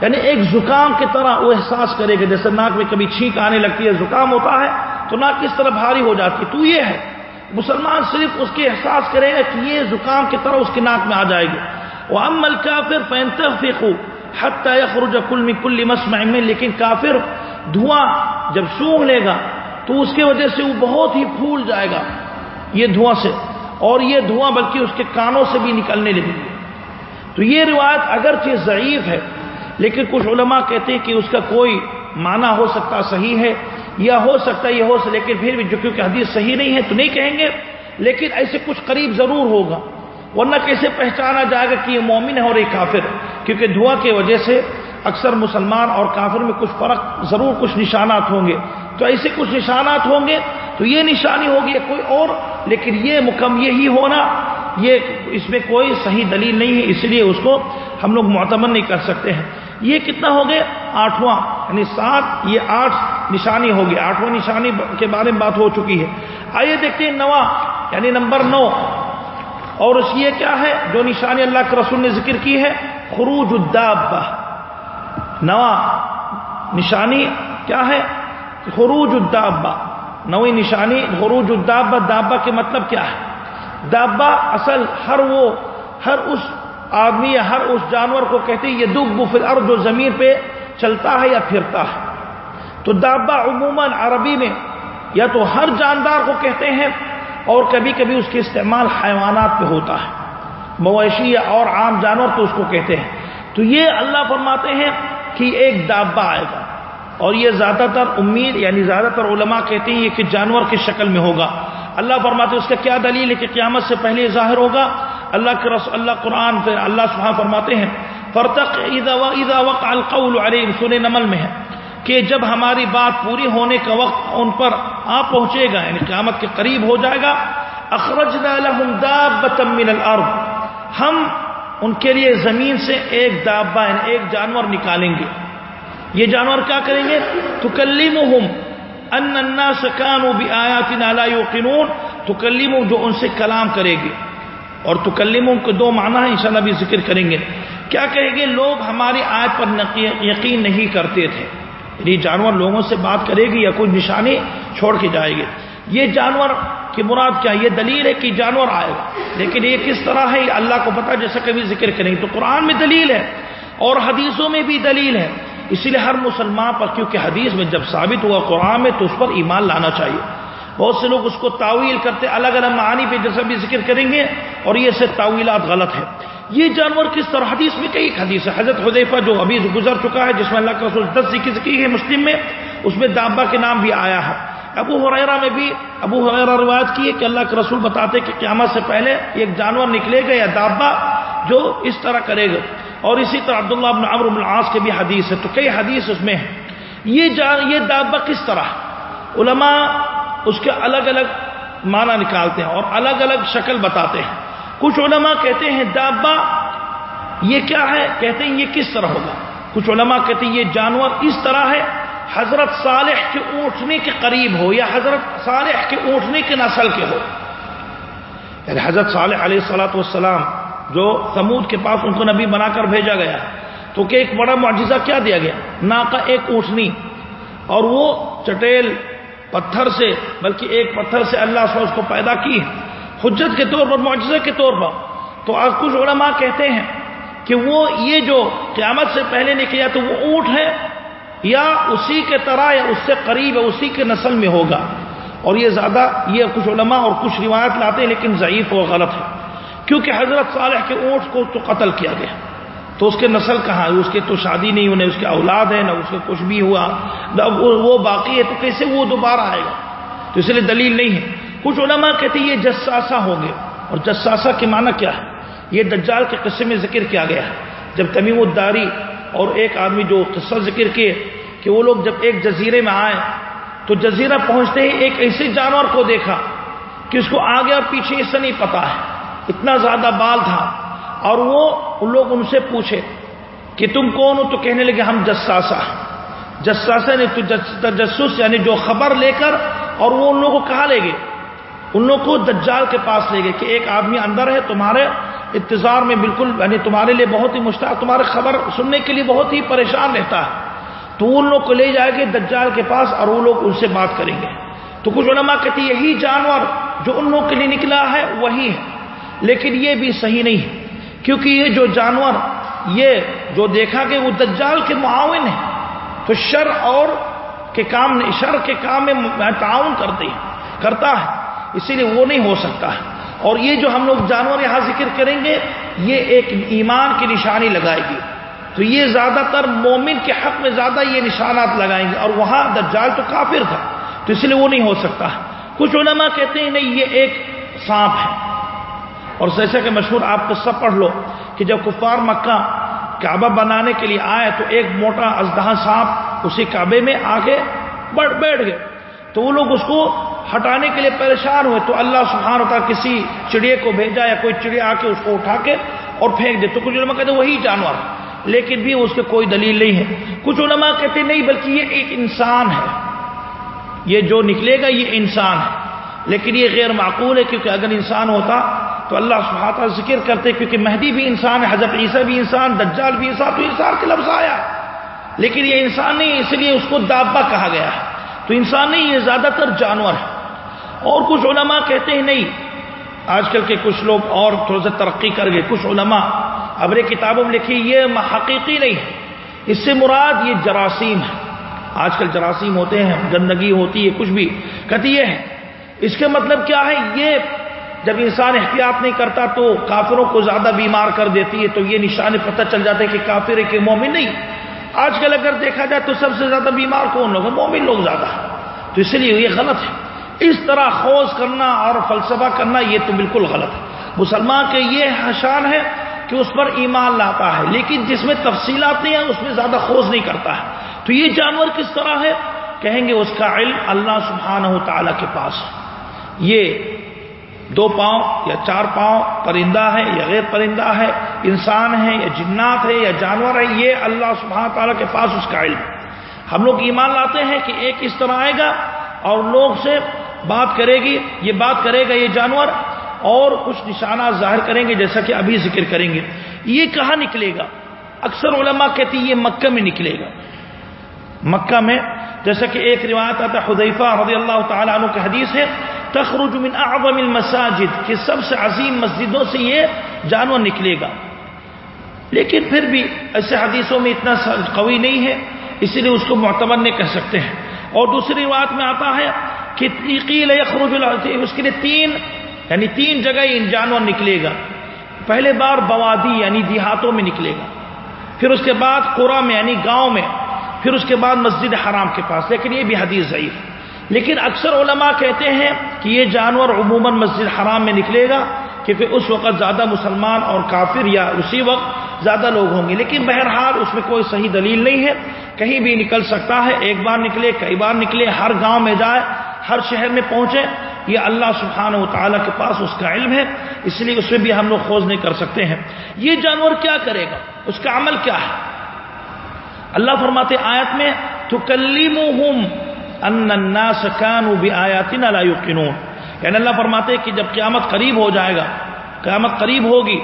یعنی ایک زکام کی طرح وہ احساس کرے گا، جیسے ناک میں کبھی چھینک آنے لگتی ہے، زکام ہوتا ہے، تو ناک کس طرح بھاری ہو جاتی ہے۔ تو یہ ہے۔ مسلمان صرف اس کے احساس کرے گا کہ یہ زکام کی طرح اس کے ناک میں آ جائے گی۔ وہ عمل کافر فینتفیق حتیٰ یخرج کل میں کل مسمع میں لیکن کافر دھواں جب سونگ لے گا تو اس کی وجہ سے وہ بہت ہی پھول جائے گا یہ دھواں سے۔ اور یہ دھواں بلکہ اس کے کانوں سے بھی نکلنے لگے۔ گی تو یہ روایت اگرچہ ضعیف ہے، لیکن کچھ علماء کہتے ہیں کہ اس کا کوئی معنی ہو سکتا صحیح ہے۔ یا ہو سکتا ہے یہ ہو سکتا لیکن پھر بھی جو کیونکہ حدیث صحیح نہیں ہے تو نہیں کہیں گے، لیکن ایسے کچھ قریب ضرور ہوگا۔ ورنہ کیسے پہچانا جائے گا کہ یہ مومن ہے اور یہ کافر کیونکہ دعا کی وجہ سے اکثر مسلمان اور کافر میں کچھ فرق ضرور، کچھ نشانات ہوں گے۔ تو ایسے کچھ نشانات ہوں گے تو یہ نشانی ہوگی کوئی اور، لیکن یہ مکم یہی ہونا، یہ اس میں کوئی صحیح دلیل نہیں ہے، اس لیے اس کو ہم لوگ معتمد نہیں کر سکتے ہیں۔ یہ کتنا ہو گیا آٹھواں. یعنی سات، یہ آٹھ نشانی ہوگی آٹھواں نشانی کے بارے میں بات ہو چکی ہے. آئیے دیکھتے ہیں نواں یعنی نمبر نو. اور اس یہ کیا ہے؟ جو نشانی اللہ کے رسول نے ذکر کی ہے، خروج الدابہ. نواں نشانی کیا ہے؟ خروج الدابہ. نوی نشانی، خروج الدابہ. دابا کے مطلب کیا ہے؟ دابا اصل ہر وہ، ہر اس آدمی ہر اس جانور کو کہتے ہیں یہ دب بفر اور جو زمین پہ چلتا ہے یا پھرتا ہے۔ تو دابا عموماً عربی میں یا تو ہر جاندار کو کہتے ہیں اور کبھی کبھی اس کے استعمال حیوانات پہ ہوتا ہے۔ مویشی یا اور عام جانور تو اس کو کہتے ہیں۔ تو یہ اللہ فرماتے ہیں کہ ایک دابا آئے گا۔ اور یہ زیادہ تر امید یعنی زیادہ تر علماء کہتے ہیں یہ کہ جانور کی شکل میں ہوگا۔ اللہ فرماتے اس کا کیا دلیل ہے کہ قیامت سے پہلے ظاہر ہوگا؟ اللہ کے رسول اللہ قرآن سے اللہ سبحانہ فرماتے ہیں فرتق القول علیہم سن نمل میں ہے کہ جب ہماری بات پوری ہونے کا وقت ان پر آ پہنچے گا یعنی قیامت کے قریب ہو جائے گا، اخرجنا لهم دابة من الارض، ہم ان کے لیے زمین سے ایک دابا یعنی ایک جانور نکالیں گے۔ یہ جانور کیا کریں گے؟ تو کلیم ان الناس كانوا بآياتنا لا يوقنون تكلم جو ان سے کلام کرے گی اور تکلموں کے دو معنی ہیں، انشاءاللہ بھی ذکر کریں گے۔ کیا کہیں گے؟ لوگ ہماری آیت پر یقین نہیں کرتے تھے۔ یعنی جانور لوگوں سے بات کرے گی یا کوئی نشانی چھوڑ کے جائے گی۔ یہ جانور کی مراد کیا یہ دلیل ہے کہ جانور آئے گا۔ لیکن یہ کس طرح ہے، یہ اللہ کو پتا جیسا کبھی ذکر کریں گے۔ تو قرآن میں دلیل ہے اور حدیثوں میں بھی دلیل ہے۔ اسی لیے ہر مسلمان پر، کیونکہ حدیث میں جب ثابت ہوا قرآن میں، تو اس پر ایمان لانا چاہیے۔ بہت سے لوگ اس کو تعویل کرتے الگ الگ معانی پہ جیسا بھی ذکر کریں گے اور یہ سے تعویلات غلط ہے یہ جانور کس طرح حدیث میں کئی حدیث ہے حضرت حدیفہ جو ابھی گزر چکا ہے، جس میں اللہ کا رسول دس ذکر کی ہے مسلم میں، اس میں دابا کے نام بھی آیا ہے۔ ابو حریرہ میں بھی ابو حریرہ روایت کی ہے کہ اللہ کے رسول بتاتے کہ قیامت سے پہلے ایک جانور نکلے گا یا دابا جو اس طرح کرے گا۔ اور اسی طرح عبداللہ بن عمر بن العاص کے بھی حدیث ہے تو کئی حدیث اس میں ہے یہ جان یہ دابا کس طرح؟ علماء اس کے الگ الگ معنی نکالتے ہیں اور الگ الگ شکل بتاتے ہیں۔ کچھ علماء کہتے ہیں دابا یہ کیا ہے؟ کہتے ہیں یہ کس طرح ہوگا؟ کچھ علماء کہتے ہیں یہ جانور اس طرح ہے، حضرت صالح کے اونٹنے کے قریب ہو یا حضرت صالح کے اونٹنے کے نسل کے ہو۔ یعنی حضرت صالح علیہ السلاۃ والسلام جو سمود کے پاس ان کو نبی بنا کر بھیجا گیا، تو کہ ایک بڑا معجزہ کیا دیا گیا؟ نا کا ایک اونٹنی اور وہ چٹیل پتھر سے، بلکہ ایک پتھر سے اللہ سے اس کو پیدا کی حجت کے طور پر، معجزے کے طور پر۔ تو آج کچھ علماء کہتے ہیں کہ وہ یہ جو قیامت سے پہلے نے کیا تو وہ اونٹ ہے یا اسی کے طرح یا اس سے قریب ہے اسی کے نسل میں ہوگا۔ اور یہ زیادہ، یہ کچھ علماء اور کچھ روایت لاتے ہیں، لیکن ضعیف و غلط ہے۔ کیونکہ حضرت صالح کے اونٹ کو تو قتل کیا گیا۔ تو اس کے نسل کہاں ہے؟ اس کے تو شادی نہیں ہونے، اس کے اولاد ہے نہ اس کے کچھ بھی ہوا، نہ وہ باقی ہے، تو کیسے وہ دوبارہ آئے گا؟ تو اس لیے دلیل نہیں ہے۔ کچھ علماء کہتے ہیں یہ جساسا ہوں گے اور جساسا کے معنی کیا ہے؟ یہ دجال کے قصے میں ذکر کیا گیا ہے۔ جب تمیم الداری اور ایک آدمی جو قصہ ذکر کیے کہ وہ لوگ جب ایک جزیرے میں آئے، تو جزیرہ پہنچتے ہی ایک ایسے جانور کو دیکھا کہ اس کو آگے اور پیچھے اس سے نہیں پتا ہے۔ اتنا زیادہ بال تھا۔ اور وہ ان لوگ ان سے پوچھے کہ تم کون ہو؟ تو کہنے لگے، ہم جساسا۔ جساسا نے تو تجسس یعنی جو خبر لے کر اور وہ ان لوگوں کو کہا لے گئے۔ ان لوگوں کو دجال کے پاس لے گئے کہ ایک آدمی اندر ہے، تمہارے انتظار میں بالکل یعنی تمہارے لیے بہت ہی مشتاق، تمہارے خبر سننے کے لیے بہت ہی پریشان رہتا ہے۔ تو ان لوگ کو لے جائے گے دجال کے پاس اور وہ لوگ ان سے بات کریں گے۔ تو کچھ علماء کہتے یہی جانور جو ان لوگ کے لیے نکلا ہے، وہی ہے۔ لیکن یہ بھی صحیح نہیں ہے۔ کیونکہ یہ جو جانور، یہ جو دیکھا کہ وہ دجال کے معاون ہیں، تو شر اور کے کام، شر کے کام میں تعاون کرتے ہیں، کرتا ہے، اسی لیے وہ نہیں ہو سکتا ہے۔ اور یہ جو ہم لوگ جانور یہاں ذکر کریں گے، یہ ایک ایمان کی نشانی لگائے گی۔ تو یہ زیادہ تر مومن کے حق میں زیادہ یہ نشانات لگائیں گے۔ اور وہاں دجال تو کافر تھا، تو اس لیے وہ نہیں ہو سکتا۔ کچھ علماء کہتے ہیں، نہیں، یہ ایک سانپ ہے۔ اور جیسے کہ مشہور آپ کو سب پڑھ لو کہ جب کفار مکہ کعبہ بنانے کے لیے آئے تو ایک موٹا ازدہ سانپ اسی کعبے میں آگے بڑھ بیٹھ گئے۔ تو وہ لوگ اس کو ہٹانے کے لیے پریشان ہوئے۔ تو اللہ سبحانہ ہوتا کسی چڑیا کو بھیجا یا کوئی چڑیا آ کے اس کو اٹھا کے اور پھینک دے۔ تو کچھ لوگ کہتے وہی جانور لیکن بھی اس کے کوئی دلیل نہیں ہے۔ کچھ علماء کہتے نہیں، بلکہ یہ ایک انسان ہے۔ یہ جو نکلے گا، یہ انسان ہے۔ لیکن یہ غیر معقول ہے، کیونکہ اگر انسان ہوتا تو اللہ سبحانہ ذکر کرتے کیونکہ مہدی بھی انسان ہے، حضرت عیسیٰ بھی انسان، دجال بھی انسان، تو انسان کے لفظ آیا۔ لیکن یہ انسان نہیں، اس لیے اس کو دابا کہا گیا ہے۔ تو انسان نہیں، یہ زیادہ تر جانور ہے اور کچھ علماء کہتے ہیں، نہیں، آج کل کے کچھ لوگ اور تھوڑا سا ترقی کر گئے۔ کچھ علماء ابر کتابوں میں لکھی، یہ حقیقی نہیں ہے۔ اس سے مراد یہ جراثیم ہے۔ آج کل جراثیم ہوتے ہیں، گندگی ہوتی ہے، کچھ بھی۔ کہتی یہ ہے۔ اس کے مطلب کیا ہے؟ یہ جب انسان احتیاط نہیں کرتا تو کافروں کو زیادہ بیمار کر دیتی ہے تو یہ نشان پتہ چل جاتا ہے کہ کافر ہے کہ مومن نہیں۔ آج کل اگر دیکھا جائے تو سب سے زیادہ بیمار کون لوگ ہیں؟ مومن لوگ زیادہ تو اس لیے یہ غلط ہے۔ اس طرح خوض کرنا اور فلسفہ کرنا یہ تو بالکل غلط ہے۔ مسلمان کے یہ شان ہے کہ اس پر ایمان لاتا ہے، لیکن جس میں تفصیلات نہیں ہیں، اس میں زیادہ خوض نہیں کرتا ہے۔ تو یہ جانور کس طرح ہے؟ کہیں گے اس کا علم اللہ سبحانہ و کے پاس۔ یہ دو پاؤں یا چار پاؤں پرندہ ہے یا غیر پرندہ ہے، انسان ہے یا جنات ہے یا جانور ہے، یہ اللہ سبحانہ تعالیٰ کے پاس اس کا علم ہم لوگ ایمان لاتے ہیں کہ ایک اس طرح آئے گا اور لوگ سے بات کرے گی، یہ بات کرے گا یہ جانور اور کچھ نشانات ظاہر کریں گے جیسا کہ ابھی ذکر کریں گے۔ یہ کہاں نکلے گا؟ اکثر علماء کہتی یہ مکہ میں نکلے گا۔ مکہ میں، جیسا کہ ایک روایت آتا حدیفہ رضی اللہ تعالیٰ عنہ کی حدیث ہے، تخرج من اعظم المساجد، کہ سب سے عظیم مسجدوں سے یہ جانور نکلے گا۔ لیکن پھر بھی ایسے حدیثوں میں اتنا قوی نہیں ہے اسی لیے اس کو معتبر نہیں کہہ سکتے ہیں۔ اور دوسری بات میں آتا ہے کہ یخرج اس کے لیے تین یعنی تین جگہ ان جانور نکلے گا۔ پہلے بار بوادی یعنی دیہاتوں میں نکلے گا۔ پھر اس کے بعد قرا میں یعنی گاؤں میں پھر اس کے بعد مسجد حرام کے پاس، لیکن یہ بھی حدیث ضعیف۔ لیکن اکثر علماء کہتے ہیں کہ یہ جانور عموماً مسجد حرام میں نکلے گا، کیونکہ اس وقت زیادہ مسلمان اور کافر یا اسی وقت زیادہ لوگ ہوں گے۔ لیکن بہرحال اس میں کوئی صحیح دلیل نہیں ہے۔ کہیں بھی نکل سکتا ہے، ایک بار نکلے، کئی بار نکلے، ہر گاؤں میں جائے، ہر شہر میں پہنچے، یہ اللہ سبحانہ و تعالیٰ کے پاس اس کا علم ہے۔ اس لیے اس میں بھی ہم لوگ کھوج نہیں کر سکتے ہیں۔ یہ جانور کیا کرے گا؟ اس کا عمل کیا ہے؟ اللہ فرماتے آیت میں تو کلیم یعنی اللہ فرماتے کہ جب قیامت قریب ہو جائے گا، قیامت قریب ہوگی،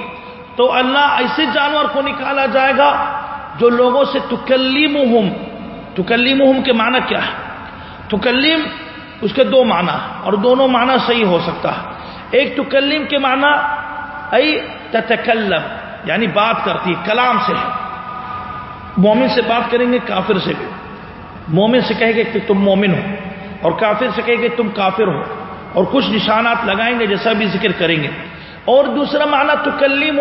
تو اللہ ایسے جانور کو نکالا جائے گا جو لوگوں سے تکلیم تکلیم کے معنی کیا ہے؟ تکلیم اس کے دو معنی اور دونوں معنی صحیح ہو سکتا ہے۔ ایک تکلیم کے معنی، ای تتکلم یعنی بات کرتی، کلام سے۔ ہے مومن سے بات کریں گے، کافر سے بھی۔ مومن سے کہے گے کہ تم مومن ہو، اور کافر سے کہے گے تم کافر ہو، اور کچھ نشانات لگائیں گے جیسا بھی ذکر کریں گے۔ اور دوسرا معنی تو کلیم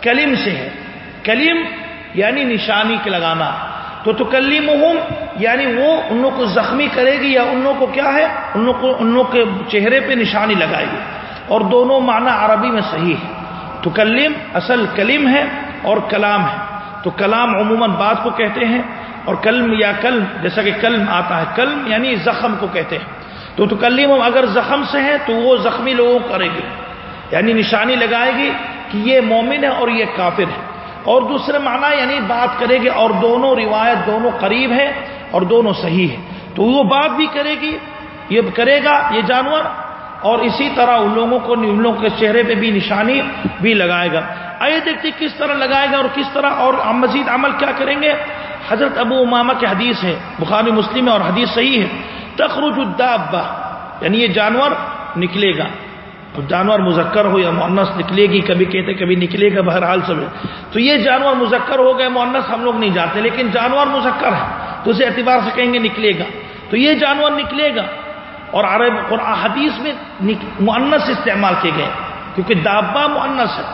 کلیم سے ہے۔ کلیم یعنی نشانی کے لگانا۔ تو تو کلیم یعنی وہ ان کو زخمی کرے گی یا ان کو کیا ہے؟ ان کو ان کے چہرے پہ نشانی لگائے گی۔ اور دونوں معنی عربی میں صحیح ہے تو کلیم اصل کلیم ہے اور کلام ہے۔ تو کلام عموماً بات کو کہتے ہیں اور کلم یا کلم، جیسا کہ کلم آتا ہے، کلم یعنی زخم کو کہتے ہیں۔ تو تو کلیم اگر زخم سے ہے تو وہ زخمی لوگوں کو کرے گی یعنی نشانی لگائے گی کہ یہ مومن ہے اور یہ کافر ہے۔ اور دوسرے معنی یعنی بات کرے گی اور دونوں روایت دونوں قریب ہے اور دونوں صحیح ہے۔ تو وہ بات بھی کرے گی، یہ کرے گا، یہ جانور اور اسی طرح ان لوگوں کو ان لوگوں کے چہرے پہ بھی نشانی بھی لگائے گا۔ آئیے دیکھتے کس طرح لگائے گا اور کس طرح اور مزید عمل کیا کریں گے؟ حضرت ابو امامہ کی حدیث ہے، بخاری، مسلم اور حدیث صحیح ہے۔ تخرج الدابہ یعنی یہ جانور نکلے گا۔ جانور مذکر ہو یا مونس نکلے گی، کبھی کہتے کبھی نکلے گا، بہرحال سب تو یہ جانور مذکر ہو گئے مونس ہم لوگ نہیں جانتے، لیکن جانور مذکر ہے۔ تو اسے اعتبار سے کہیں گے نکلے گا۔ تو یہ جانور نکلے گا۔ اور عرب اور حدیث میں معنس استعمال کیے گئے کیونکہ دابا معنس ہے۔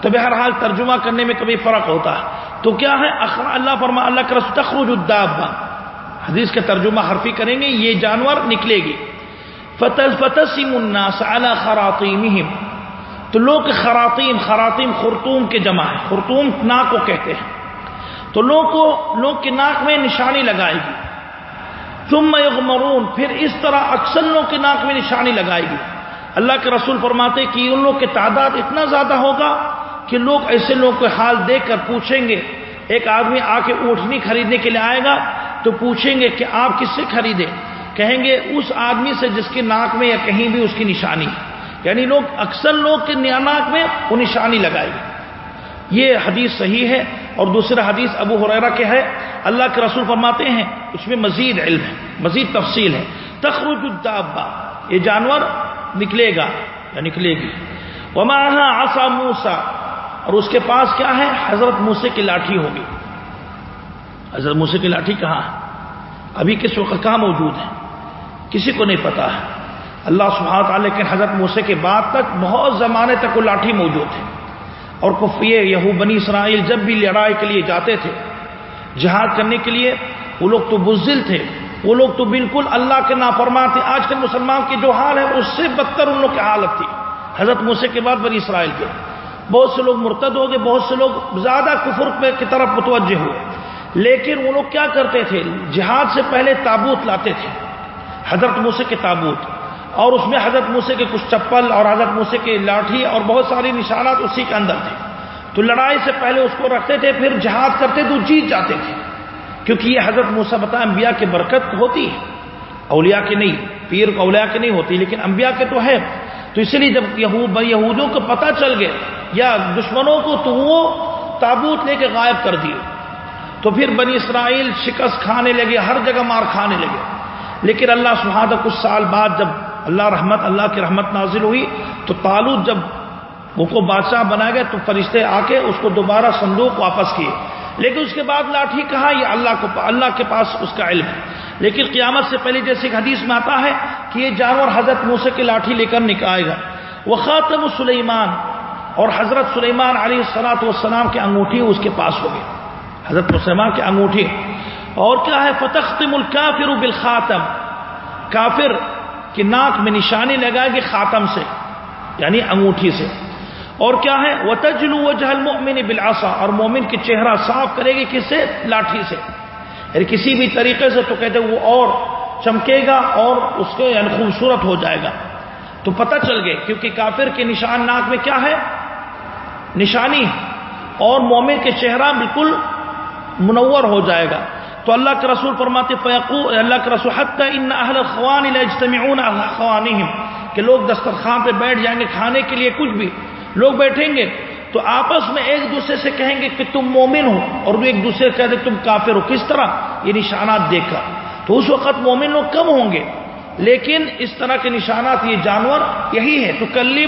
تو بہرحال ترجمہ کرنے میں کبھی فرق ہوتا ہے۔ تو کیا ہے؟ اخرا اللہ فرما اللہ کا تخرج الدابا۔ حدیث کا ترجمہ حرفی کریں گے، یہ جانور نکلے گی۔ فتح فتح الناس على خراطیمہم تو لوگ خراطیم خراطیم خرطوم کے جمع ہے خرطوم ناک کو کہتے ہیں۔ تو لوگ کو لوگ کے ناک میں نشانی لگائے گی۔ ثم یغمرون پھر اس طرح اکثر لوگ کے ناک میں نشانی لگائے گی اللہ کے رسول فرماتے کہ ان لوگ کی تعداد اتنا زیادہ ہوگا کہ لوگ ایسے لوگوں کے حال دیکھ کر پوچھیں گے، ایک آدمی آ کے اونٹنی خریدنے کے لیے آئے گا تو پوچھیں گے کہ آپ کس سے خریدیں کہیں گے اس آدمی سے جس کے ناک میں یا کہیں بھی اس کی نشانی۔ یعنی لوگ اکثر لوگ کے ناک میں وہ نشانی لگائے گی یہ حدیث صحیح ہے۔ اور دوسرا حدیث ابو حریرہ کے ہے، اللہ کے رسول فرماتے ہیں، اس میں مزید علم ہے، مزید تفصیل ہے۔ تخرج الدابہ، یہ جانور نکلے گا یا نکلے گی؟ وما آسا موسا اور اس کے پاس کیا ہے؟ حضرت موسے کی لاٹھی ہوگی۔ حضرت موسے کی لاٹھی کہاں ہے؟ ابھی کس وقت کہاں موجود ہے؟ کسی کو نہیں پتا ہے۔ اللہ سبحانہ تعالیٰ کے حضرت موسے کے بعد تک بہت زمانے تک وہ لاٹھی موجود ہے۔ اور کفیے یہو بنی اسرائیل جب بھی لڑائی کے لیے جاتے تھے، جہاد کرنے کے لیے، وہ لوگ تو بزدل تھے۔ وہ لوگ تو بالکل اللہ کے نافرمان تھے۔ آج کل مسلمان کی جو حال ہے اس سے بدتر ان لوگ کی حالت تھی۔ حضرت موسے کے بعد بنی اسرائیل کے۔ بہت سے لوگ مرتد ہو گئے، بہت سے لوگ زیادہ کفر کی طرف متوجہ ہوئے۔ لیکن وہ لوگ کیا کرتے تھے؟ جہاد سے پہلے تابوت لاتے تھے۔ حضرت موسے کے تابوت۔ اور اس میں حضرت موسے کے کچھ چپل اور حضرت موسے کی لاٹھی اور بہت ساری نشانات اسی کے اندر تھے۔ تو لڑائی سے پہلے اس کو رکھتے تھے، پھر جہاد کرتے تو جیت جاتے تھے۔ کیونکہ یہ حضرت موسا بتا، انبیاء کی برکت ہوتی ہے۔ اولیاء کی نہیں، پیر اولیاء کی نہیں ہوتی، لیکن انبیاء کے تو ہے تو اس لیے جب یہودوں کو پتہ چل گئے یا دشمنوں کو تو وہ تابوت لے کے غائب کر دیے۔ تو پھر بنی اسرائیل شکست کھانے لگے، ہر جگہ مار کھانے لگے۔ لیکن اللہ سہادہ کچھ سال بعد جب اللہ رحمت، اللہ کی رحمت نازل ہوئی، تو تالوت جب وہ کو بادشاہ بنا گیا، تو فرشتے آ کے اس کو دوبارہ صندوق واپس کیے۔ لیکن اس کے بعد لاٹھی کہا، یہ اللہ کو، اللہ کے پاس اس کا علم ہے۔ لیکن قیامت سے پہلے جیسے ایک حدیث میں آتا ہے کہ یہ جانور حضرت موسے کی لاٹھی لے کر نکالے گا۔ وہ خاتم سلیمان اور حضرت سلیمان علیہ السلاۃ والسلام کی انگوٹھی اس کے پاس ہو گئی حضرت مسلمان کی انگوٹھی۔ اور کیا ہے؟ فتختم الکافر بالخاتم۔ کافر کی ناک میں نشانی لگائے گی خاتم سے یعنی انگوٹھی سے۔ اور کیا ہے؟ وہ تجلو و جہل مومن بلاسا اور مومن کی چہرہ صاف کرے گی کس سے؟ لاٹھی سے۔ یعنی کسی بھی طریقے سے تو کہتے وہ اور چمکے گا اور اس کے یعنی خوبصورت ہو جائے گا۔ تو پتہ چل گئے کیونکہ کافر کے نشان ناک میں کیا ہے؟ نشانی اور مومن کے چہرہ بالکل منور ہو جائے گا۔ تو اللہ کے رسول فرماتے فیقو اللہ کے رسول حتی ان اہل خوان اجتمعون خوانہم، کہ لوگ دسترخوان پہ بیٹھ جائیں گے کھانے کے لیے کچھ بھی، لوگ بیٹھیں گے، تو آپس میں ایک دوسرے سے کہیں گے کہ تم مومن ہو، اور وہ ایک دوسرے سے کہتے تم کافر ہو، کس طرح؟ یہ نشانات دیکھ کر۔ تو اس وقت مومن لوگ کم ہوں گے، لیکن اس طرح کے نشانات، یہ جانور یہی ہے تو کلی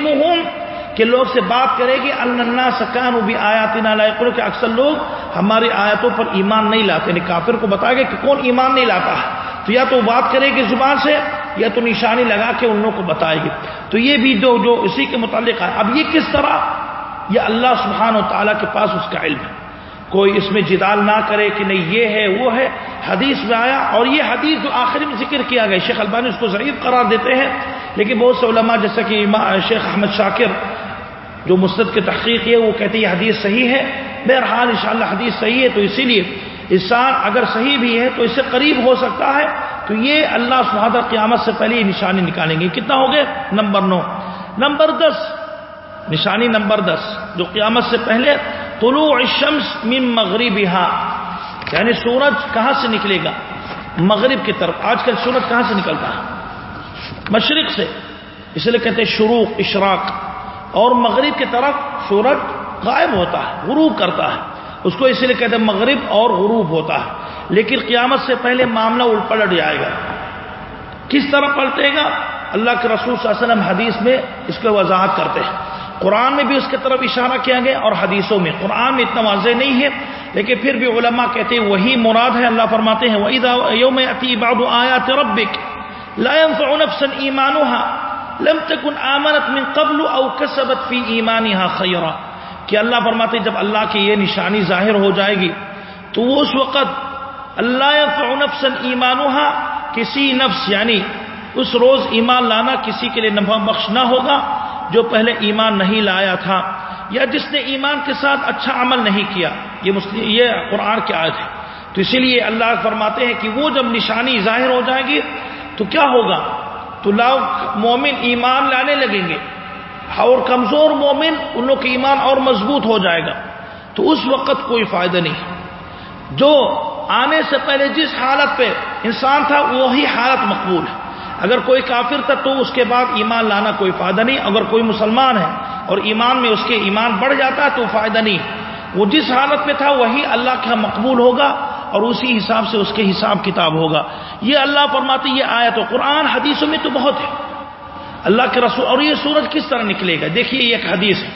کہ لوگ سے بات کرے گی اللہ سکان وہ بھی آیات کہ اکثر لوگ ہماری آیتوں پر ایمان نہیں لاتے یعنی کافر کو بتائے گا کہ کون ایمان نہیں لاتا۔ ہے تو یا تو بات کرے گی زبان سے، یا تو نشانی لگا کے ان لوگوں کو بتائے گی۔ تو یہ بھی جو جو اسی کے متعلق ہے۔ اب یہ کس طرح؟ یہ اللہ سبحانہ و تعالیٰ کے پاس اس کا علم ہے۔ کوئی اس میں جدال نہ کرے کہ نہیں، یہ ہے، وہ ہے۔ حدیث میں آیا، اور یہ حدیث جو آخری میں ذکر کیا گیا، شیخ البانی اس کو ضعیف قرار دیتے ہیں، لیکن بہت سے علماء جیسا کہ شیخ احمد شاکر جو مستد کے تحقیق ہے، وہ کہتے ہیں یہ حدیث صحیح ہے۔ بہرحال انشاءاللہ حدیث صحیح ہے، تو اسی لیے انسان اگر صحیح بھی ہے تو اس سے قریب ہو سکتا ہے۔ تو یہ اللہ سہادر قیامت سے پہلے یہ نشانی نکالیں گے۔ کتنا ہو گئے نمبر نو۔ نمبر دس۔ نشانی نمبر دس، جو قیامت سے پہلے طلوع الشمس من مغربی یعنی سورج کہاں سے نکلے گا؟ مغرب کی طرف۔ آج کل سورج کہاں سے نکلتا ہے؟ مشرق سے۔ اس لیے کہتے ہیں شروع اشراق۔ اور مغرب کی طرف سورج غائب ہوتا ہے، غروب کرتا ہے۔ اس کو اس لیے کہتے ہیں مغرب اور غروب ہوتا ہے۔ لیکن قیامت سے پہلے معاملہ الٹ پلٹ جائے گا۔ کس طرح پلٹے گا؟ اللہ کے رسول صلی اللہ علیہ وسلم حدیث میں اس کو وضاحت کرتے ہیں۔ قرآن میں بھی اس کی طرف اشارہ کیا گیا اور حدیثوں میں۔ قرآن میں اتنا واضح نہیں ہے، لیکن پھر بھی علماء کہتے ہیں وہی مراد ہے۔ اللہ فرماتے ہیں، وَإِذَا يَوْمَ يَأْتِي بَعْضُ آيَاتِ رَبِّكَ لَا نَفْسًا إِيمَانُهَا لَمْ تَكُنْ آمَنَتْ مِنْ قَبْلُ أَوْ كَسَبَتْ فِي إِيمَانِهَا خَيْرًا کہ اللہ فرماتے جب اللہ کی یہ نشانی ظاہر ہو جائے گی، تو وہ اس وقت اللہ ينفع نفسا ایمانها کسی نفس یعنی اس روز ایمان لانا کسی کے لیے نفع بخش نہ ہوگا جو پہلے ایمان نہیں لایا تھا، یا جس نے ایمان کے ساتھ اچھا عمل نہیں کیا۔ یہ مسلم، یہ قرآن کی آیت ہے۔ تو اسی لیے اللہ فرماتے ہیں کہ وہ جب نشانی ظاہر ہو جائے گی، تو کیا ہوگا؟ تو لوگ مومن ایمان لانے لگیں گے اور کمزور مومن ان لوگ کا ایمان اور مضبوط ہو جائے گا تو اس وقت کوئی فائدہ نہیں جو آنے سے پہلے جس حالت پہ انسان تھا وہی حالت مقبول ہے۔ اگر کوئی کافر تھا تو اس کے بعد ایمان لانا کوئی فائدہ نہیں۔ اگر کوئی مسلمان ہے اور ایمان میں اس کے ایمان بڑھ جاتا ہے تو فائدہ نہیں۔ وہ جس حالت میں تھا وہی اللہ کا ہاں مقبول ہوگا۔ اور اسی حساب سے اس کے حساب کتاب ہوگا۔ یہ اللہ فرماتے یہ آیا تو قرآن حدیثوں میں تو بہت ہے۔ اللہ کے رسول، اور یہ سورج کس طرح نکلے گا؟ دیکھیے، یہ ایک حدیث ہے۔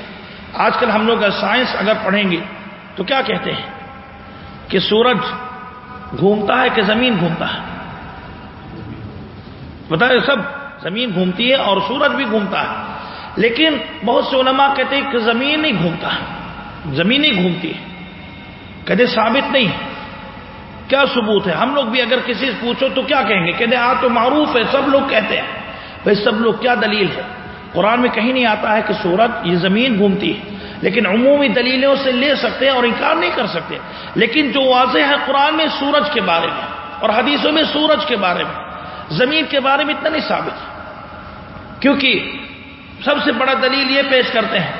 آج کل ہم لوگ سائنس اگر پڑھیں گے تو کیا کہتے ہیں؟ کہ سورج گھومتا ہے کہ زمین گھومتا ہے؟ بتائے سب، زمین گھومتی ہے اور سورج بھی گھومتا ہے۔ لیکن بہت سے علماء کہتے ہیں کہ زمین نہیں گھومتا، زمین نہیں گھومتی ہے۔ کہتے ثابت نہیں کیا ثبوت ہے؟ ہم لوگ بھی اگر کسی سے پوچھو تو کیا کہیں گے؟ کہتے آ ہاں، تو معروف ہے، سب لوگ کہتے ہیں۔ بھائی، سب لوگ کیا دلیل ہے؟ قرآن میں کہیں نہیں آتا ہے کہ سورج یہ زمین گھومتی ہے، لیکن عمومی دلیلوں سے لے سکتے ہیں اور انکار نہیں کر سکتے۔ لیکن جو واضح ہے قرآن میں سورج کے بارے میں اور حدیثوں میں سورج کے بارے میں، زمین کے بارے میں اتنا نہیں ثابت ہے۔ کیونکہ سب سے بڑا دلیل یہ پیش کرتے ہیں،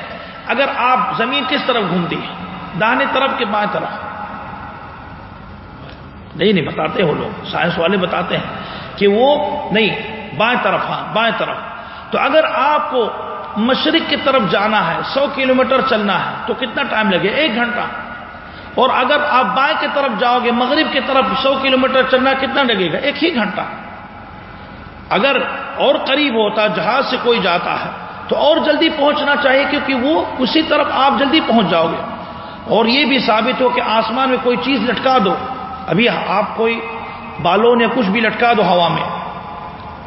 اگر آپ زمین کس طرف گھومتی ہے داہنے طرف کے بائیں طرف؟ نہیں نہیں بتاتے وہ لوگ۔ سائنس والے بتاتے ہیں کہ وہ نہیں، بائیں طرف ہاں بائیں طرف۔ تو اگر آپ کو مشرق کی طرف جانا ہے، سو کلومیٹر چلنا ہے، تو کتنا ٹائم لگے؟ ایک گھنٹہ۔ اور اگر آپ بائیں کی طرف جاؤ گے، مغرب کی طرف سو کلومیٹر چلنا کتنا لگے گا؟ ایک ہی گھنٹہ۔ اگر اور قریب ہوتا، جہاز سے کوئی جاتا ہے، تو اور جلدی پہنچنا چاہیے، کیونکہ وہ اسی طرف آپ جلدی پہنچ جاؤ گے۔ اور یہ بھی ثابت ہو کہ آسمان میں کوئی چیز لٹکا دو۔ ابھی آپ کوئی بالون یا کچھ بھی لٹکا دو ہوا میں،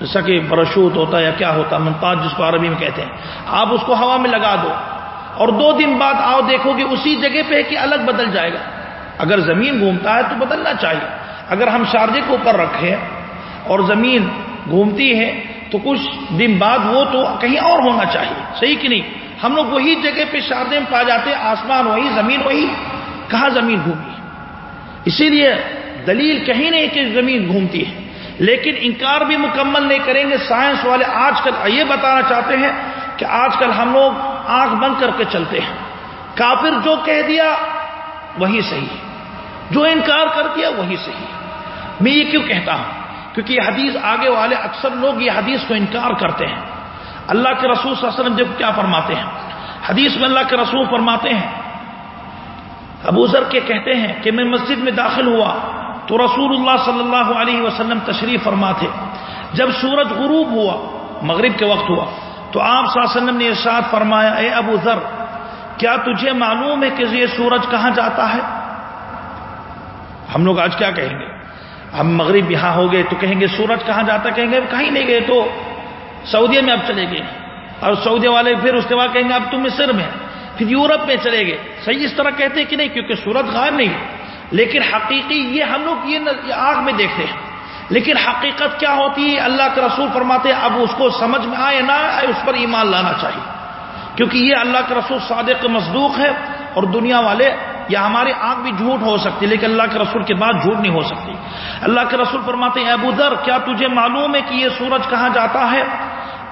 جیسا کہ برشوت ہوتا ہے یا کیا ہوتا ہے، منتاج جس کو عربی میں کہتے ہیں، آپ اس کو ہوا میں لگا دو۔ اور دو دن بعد آؤ دیکھو کہ اسی جگہ پہ کہ الگ بدل جائے گا۔ اگر زمین گھومتا ہے تو بدلنا چاہیے۔ اگر ہم شارجے کو اوپر رکھیں اور زمین گھومتی ہے تو کچھ دن بعد وہ تو کہیں اور ہونا چاہیے۔ صحیح کہ نہیں؟ ہم لوگ وہی جگہ پہ شارجے میں پا جاتے، آسمان وہی، زمین وہی، کہاں زمین گھومی؟ اسی لیے دلیل کہیں نہیں کہ زمین گھومتی ہے، لیکن انکار بھی مکمل نہیں کریں گے۔ سائنس والے آج کل یہ بتانا چاہتے ہیں کہ آج کل ہم لوگ آنکھ بند کر کے چلتے ہیں۔ کافر جو کہہ دیا وہی صحیح جو انکار کر دیا وہی صحیح میں یہ کیوں کہتا ہوں؟ کیونکہ یہ حدیث آگے والے اکثر لوگ یہ حدیث کو انکار کرتے ہیں۔ اللہ کے رسول صلی اللہ علیہ وسلم جب کیا فرماتے ہیں۔ حدیث میں اللہ کے رسول فرماتے ہیں ابو ذر کے کہتے ہیں کہ میں مسجد میں داخل ہوا تو رسول اللہ صلی اللہ علیہ وسلم تشریف فرما تھے۔ جب سورج غروب ہوا، مغرب کے وقت ہوا، تو آپ صلی اللہ علیہ وسلم نے ارشاد فرمایا، اے ابو ذر، کیا تجھے معلوم ہے کہ یہ سورج کہاں جاتا ہے؟ ہم لوگ آج کیا کہیں گے؟ ہم مغرب یہاں ہو گئے تو کہیں گے، سورج کہاں جاتا کہیں گے، کہیں نہیں گئے تو سعودیہ میں اب چلے گئے۔ اور سعودی والے پھر اس کے بعد کہیں گے، اب تم مصر میں پھر یورپ میں چلے گئے۔ صحیح اس طرح کہتے ہیں کہ نہیں، کیونکہ سورج غائب نہیں۔ لیکن حقیقی یہ ہم لوگ یہ آگ میں دیکھتے ہیں۔ لیکن حقیقت کیا ہوتی ہے؟ اللہ کے رسول فرماتے ہیں، اب اس کو سمجھ میں آئے نہ آئے اس پر ایمان لانا چاہیے۔ کیونکہ یہ اللہ کے رسول صادق مصدوق ہے اور دنیا والے یا ہماری آنکھ بھی جھوٹ ہو سکتی لیکن اللہ کے رسول کے بعد جھوٹ نہیں ہو سکتی اللہ کے رسول فرماتے ہیں، ابو در کیا تجھے معلوم ہے کہ یہ سورج کہاں جاتا ہے؟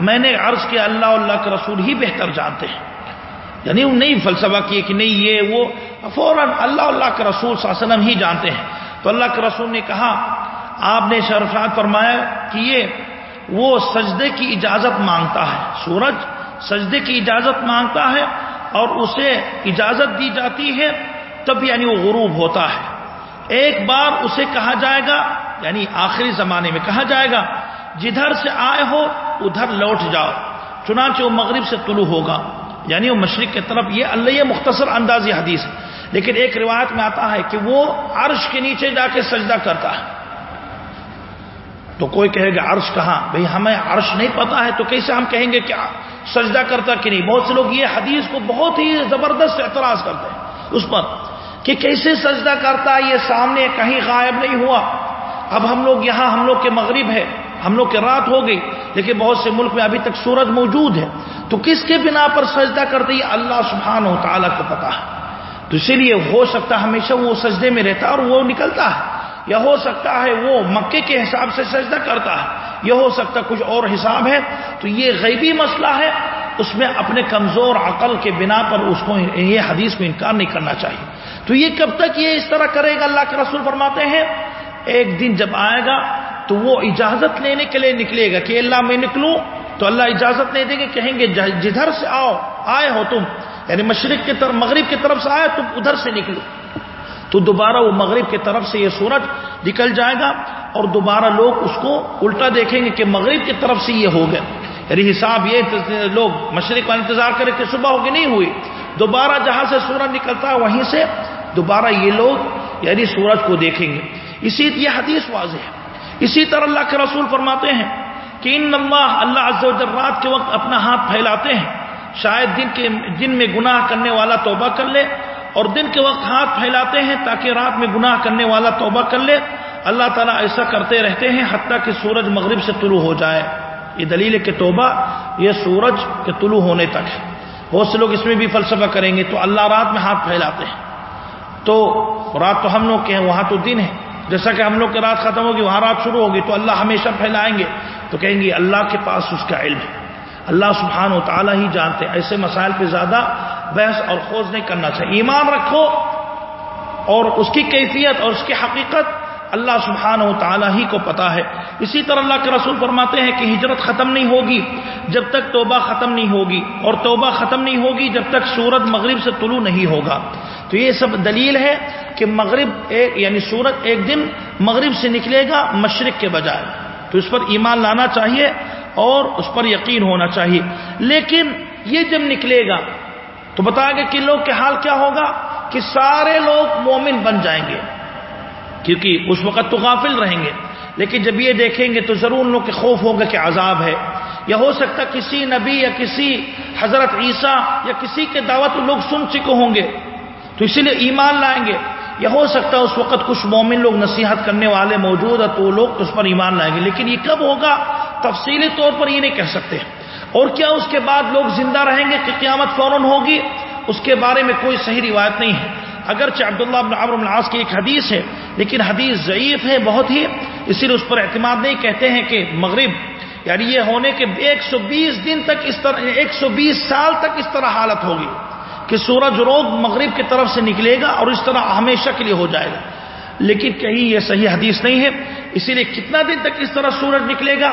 میں نے عرض کیا، اللہ اللہ کے رسول ہی بہتر جانتے ہیں۔ یعنی وہ نہیں فلسفہ کیے کہ نہیں یہ وہ فوراً اللہ اللہ کے رسول صلی اللہ علیہ وسلم ہی جانتے ہیں۔ تو اللہ کے رسول نے کہا، آپ نے شرفات فرمایا کہ یہ وہ سجدے کی اجازت مانگتا ہے، سورج سجدے کی اجازت مانگتا ہے اور اسے اجازت دی جاتی ہے، تب یعنی وہ غروب ہوتا ہے۔ ایک بار اسے کہا جائے گا یعنی آخری زمانے میں کہا جائے گا، جدھر سے آئے ہو، ادھر لوٹ جاؤ، چنانچہ وہ مغرب سے طلوع ہوگا۔ یعنی وہ مشرق کی طرف، یہ اللہ یہ مختصر اندازی حدیث ہے۔ لیکن ایک روایت میں آتا ہے کہ وہ عرش کے نیچے جا کے سجدہ کرتا ہے۔ تو کوئی کہے گا عرش کہاں؟ بھئی ہمیں عرش نہیں پتا ہے، تو کیسے ہم کہیں گے کہ سجدہ کرتا کہ نہیں؟ بہت سے لوگ یہ حدیث کو بہت ہی زبردست اعتراض کرتے ہیں اس پر کہ کیسے سجدہ کرتا یہ سامنے کہیں غائب نہیں ہوا۔ اب ہم لوگ یہاں، ہم لوگ کے مغرب ہے۔ ہم لوگ کے رات ہو گئی، لیکن بہت سے ملک میں ابھی تک سورج موجود ہے۔ تو کس کے بنا پر سجدہ کرتے یہ اللہ سبحانہ و تعالیٰ کو پتا ہے۔ تو اسی لیے ہو سکتا ہے ہمیشہ وہ سجدے میں رہتا ہے اور وہ نکلتا ہے۔ یا ہو سکتا ہے وہ مکے کے حساب سے سجدہ کرتا ہے۔ یہ ہو سکتا کچھ اور حساب ہے۔ تو یہ غیبی مسئلہ ہے۔ اس میں اپنے کمزور عقل کے بنا پر اس کو یہ حدیث کو انکار نہیں کرنا چاہیے۔ تو یہ کب تک یہ اس طرح کرے گا؟ اللہ کے رسول فرماتے ہیں، ایک دن جب آئے گا تو وہ اجازت لینے کے لیے نکلے گا کہ اللہ میں نکلوں، تو اللہ اجازت نہیں دیں گے کہیں گے جدھر سے آؤ، آئے ہو تم۔ یعنی مشرق کی طرف، مغرب کی طرف سے آئے، تم ادھر سے نکلو۔ تو دوبارہ وہ مغرب کی طرف سے یہ سورج نکل جائے گا اور دوبارہ لوگ اس کو الٹا دیکھیں گے کہ مغرب کی طرف سے یہ ہو گیا۔ یعنی حساب یہ لوگ مشرق کا انتظار کریں کہ صبح ہوگی نہیں ہوئی۔ دوبارہ جہاں سے سورج نکلتا ہے، وہیں سے دوبارہ یہ لوگ یعنی سورج کو دیکھیں گے۔ اسی یہ حدیث واضح ہے۔ اسی طرح اللہ کے رسول فرماتے ہیں کہ ان اللہ اللہ عز و جل رات کے وقت اپنا ہاتھ پھیلاتے ہیں۔ شاید دن کے، دن میں گناہ کرنے والا توبہ کر لے اور دن کے وقت ہاتھ پھیلاتے ہیں تاکہ رات میں گناہ کرنے والا توبہ کر لے۔ اللہ تعالیٰ ایسا کرتے رہتے ہیں حتیٰ کہ سورج مغرب سے طلوع ہو جائے۔ یہ دلیل کہ توبہ، یہ سورج کے طلوع ہونے تک ہے۔ بہت سے لوگ اس میں بھی فلسفہ کریں گے تو اللہ رات میں ہاتھ پھیلاتے ہیں۔ تو رات تو ہم لوگ کے ہیں، وہاں تو دن ہے۔ جیسا کہ ہم لوگ کی رات ختم ہوگی، وہاں رات شروع ہوگی، تو اللہ ہمیشہ پھیلائیں گے۔ تو کہیں گے، اللہ کے پاس اس کا علم ہے۔ اللہ سبحانہ و تعالیٰ ہی جانتے ایسے مسائل پہ زیادہ بحث اور خوض نہیں کرنا چاہیے۔ ایمان رکھو اور اس کی کیفیت اور اس کی حقیقت اللہ سبحانہ و تعالیٰ ہی کو پتا ہے۔ اسی طرح اللہ کے رسول فرماتے ہیں کہ ہجرت ختم نہیں ہوگی جب تک توبہ ختم نہیں ہوگی، اور توبہ ختم نہیں ہوگی جب تک سورج مغرب سے طلوع نہیں ہوگا۔ تو یہ سب دلیل ہے کہ مغرب ایک یعنی سورج ایک دن مغرب سے نکلے گا مشرق کے بجائے۔ تو اس پر ایمان لانا چاہیے اور اس پر یقین ہونا چاہیے۔ لیکن یہ جب نکلے گا تو بتائیں گے کہ لوگ کے حال کیا ہوگا؟ کہ سارے لوگ مومن بن جائیں گے۔ کیونکہ اس وقت تو غافل رہیں گے۔ لیکن جب یہ دیکھیں گے تو ضرور ان لوگ کے خوف ہوگا کہ عذاب ہے۔ یا ہو سکتا کسی نبی یا کسی حضرت عیسیٰ یا کسی کے دعوت لوگ سن چکے ہوں گے۔ تو اسی لیے ایمان لائیں گے۔ یا ہو سکتا ہے اس وقت کچھ مومن لوگ نصیحت کرنے والے موجود ہیں تو لوگ اس پر ایمان لائیں گے۔ لیکن یہ کب ہوگا؟ تفصیلی طور پر یہ نہیں کہہ سکتے۔ اور کیا اس کے بعد لوگ زندہ رہیں گے کہ قیامت فوراً ہوگی؟ اس کے بارے میں کوئی صحیح روایت نہیں ہے۔ اگرچہ عبداللہ بن عمر بن العاص کی ایک حدیث ہے، لیکن حدیث ضعیف ہے، بہت ہی، اسی لیے اس پر اعتماد نہیں، کہتے ہیں کہ مغرب یعنی یہ ہونے کے ایک سو بیس دن تک اس طرح، ایک سو بیس سال تک اس طرح حالت ہوگی کہ سورج روگ مغرب کی طرف سے نکلے گا اور اس طرح ہمیشہ کے لیے ہو جائے گا۔ لیکن کہیں یہ صحیح حدیث نہیں ہے، اسی لیے کتنا دن تک اس طرح سورج نکلے گا،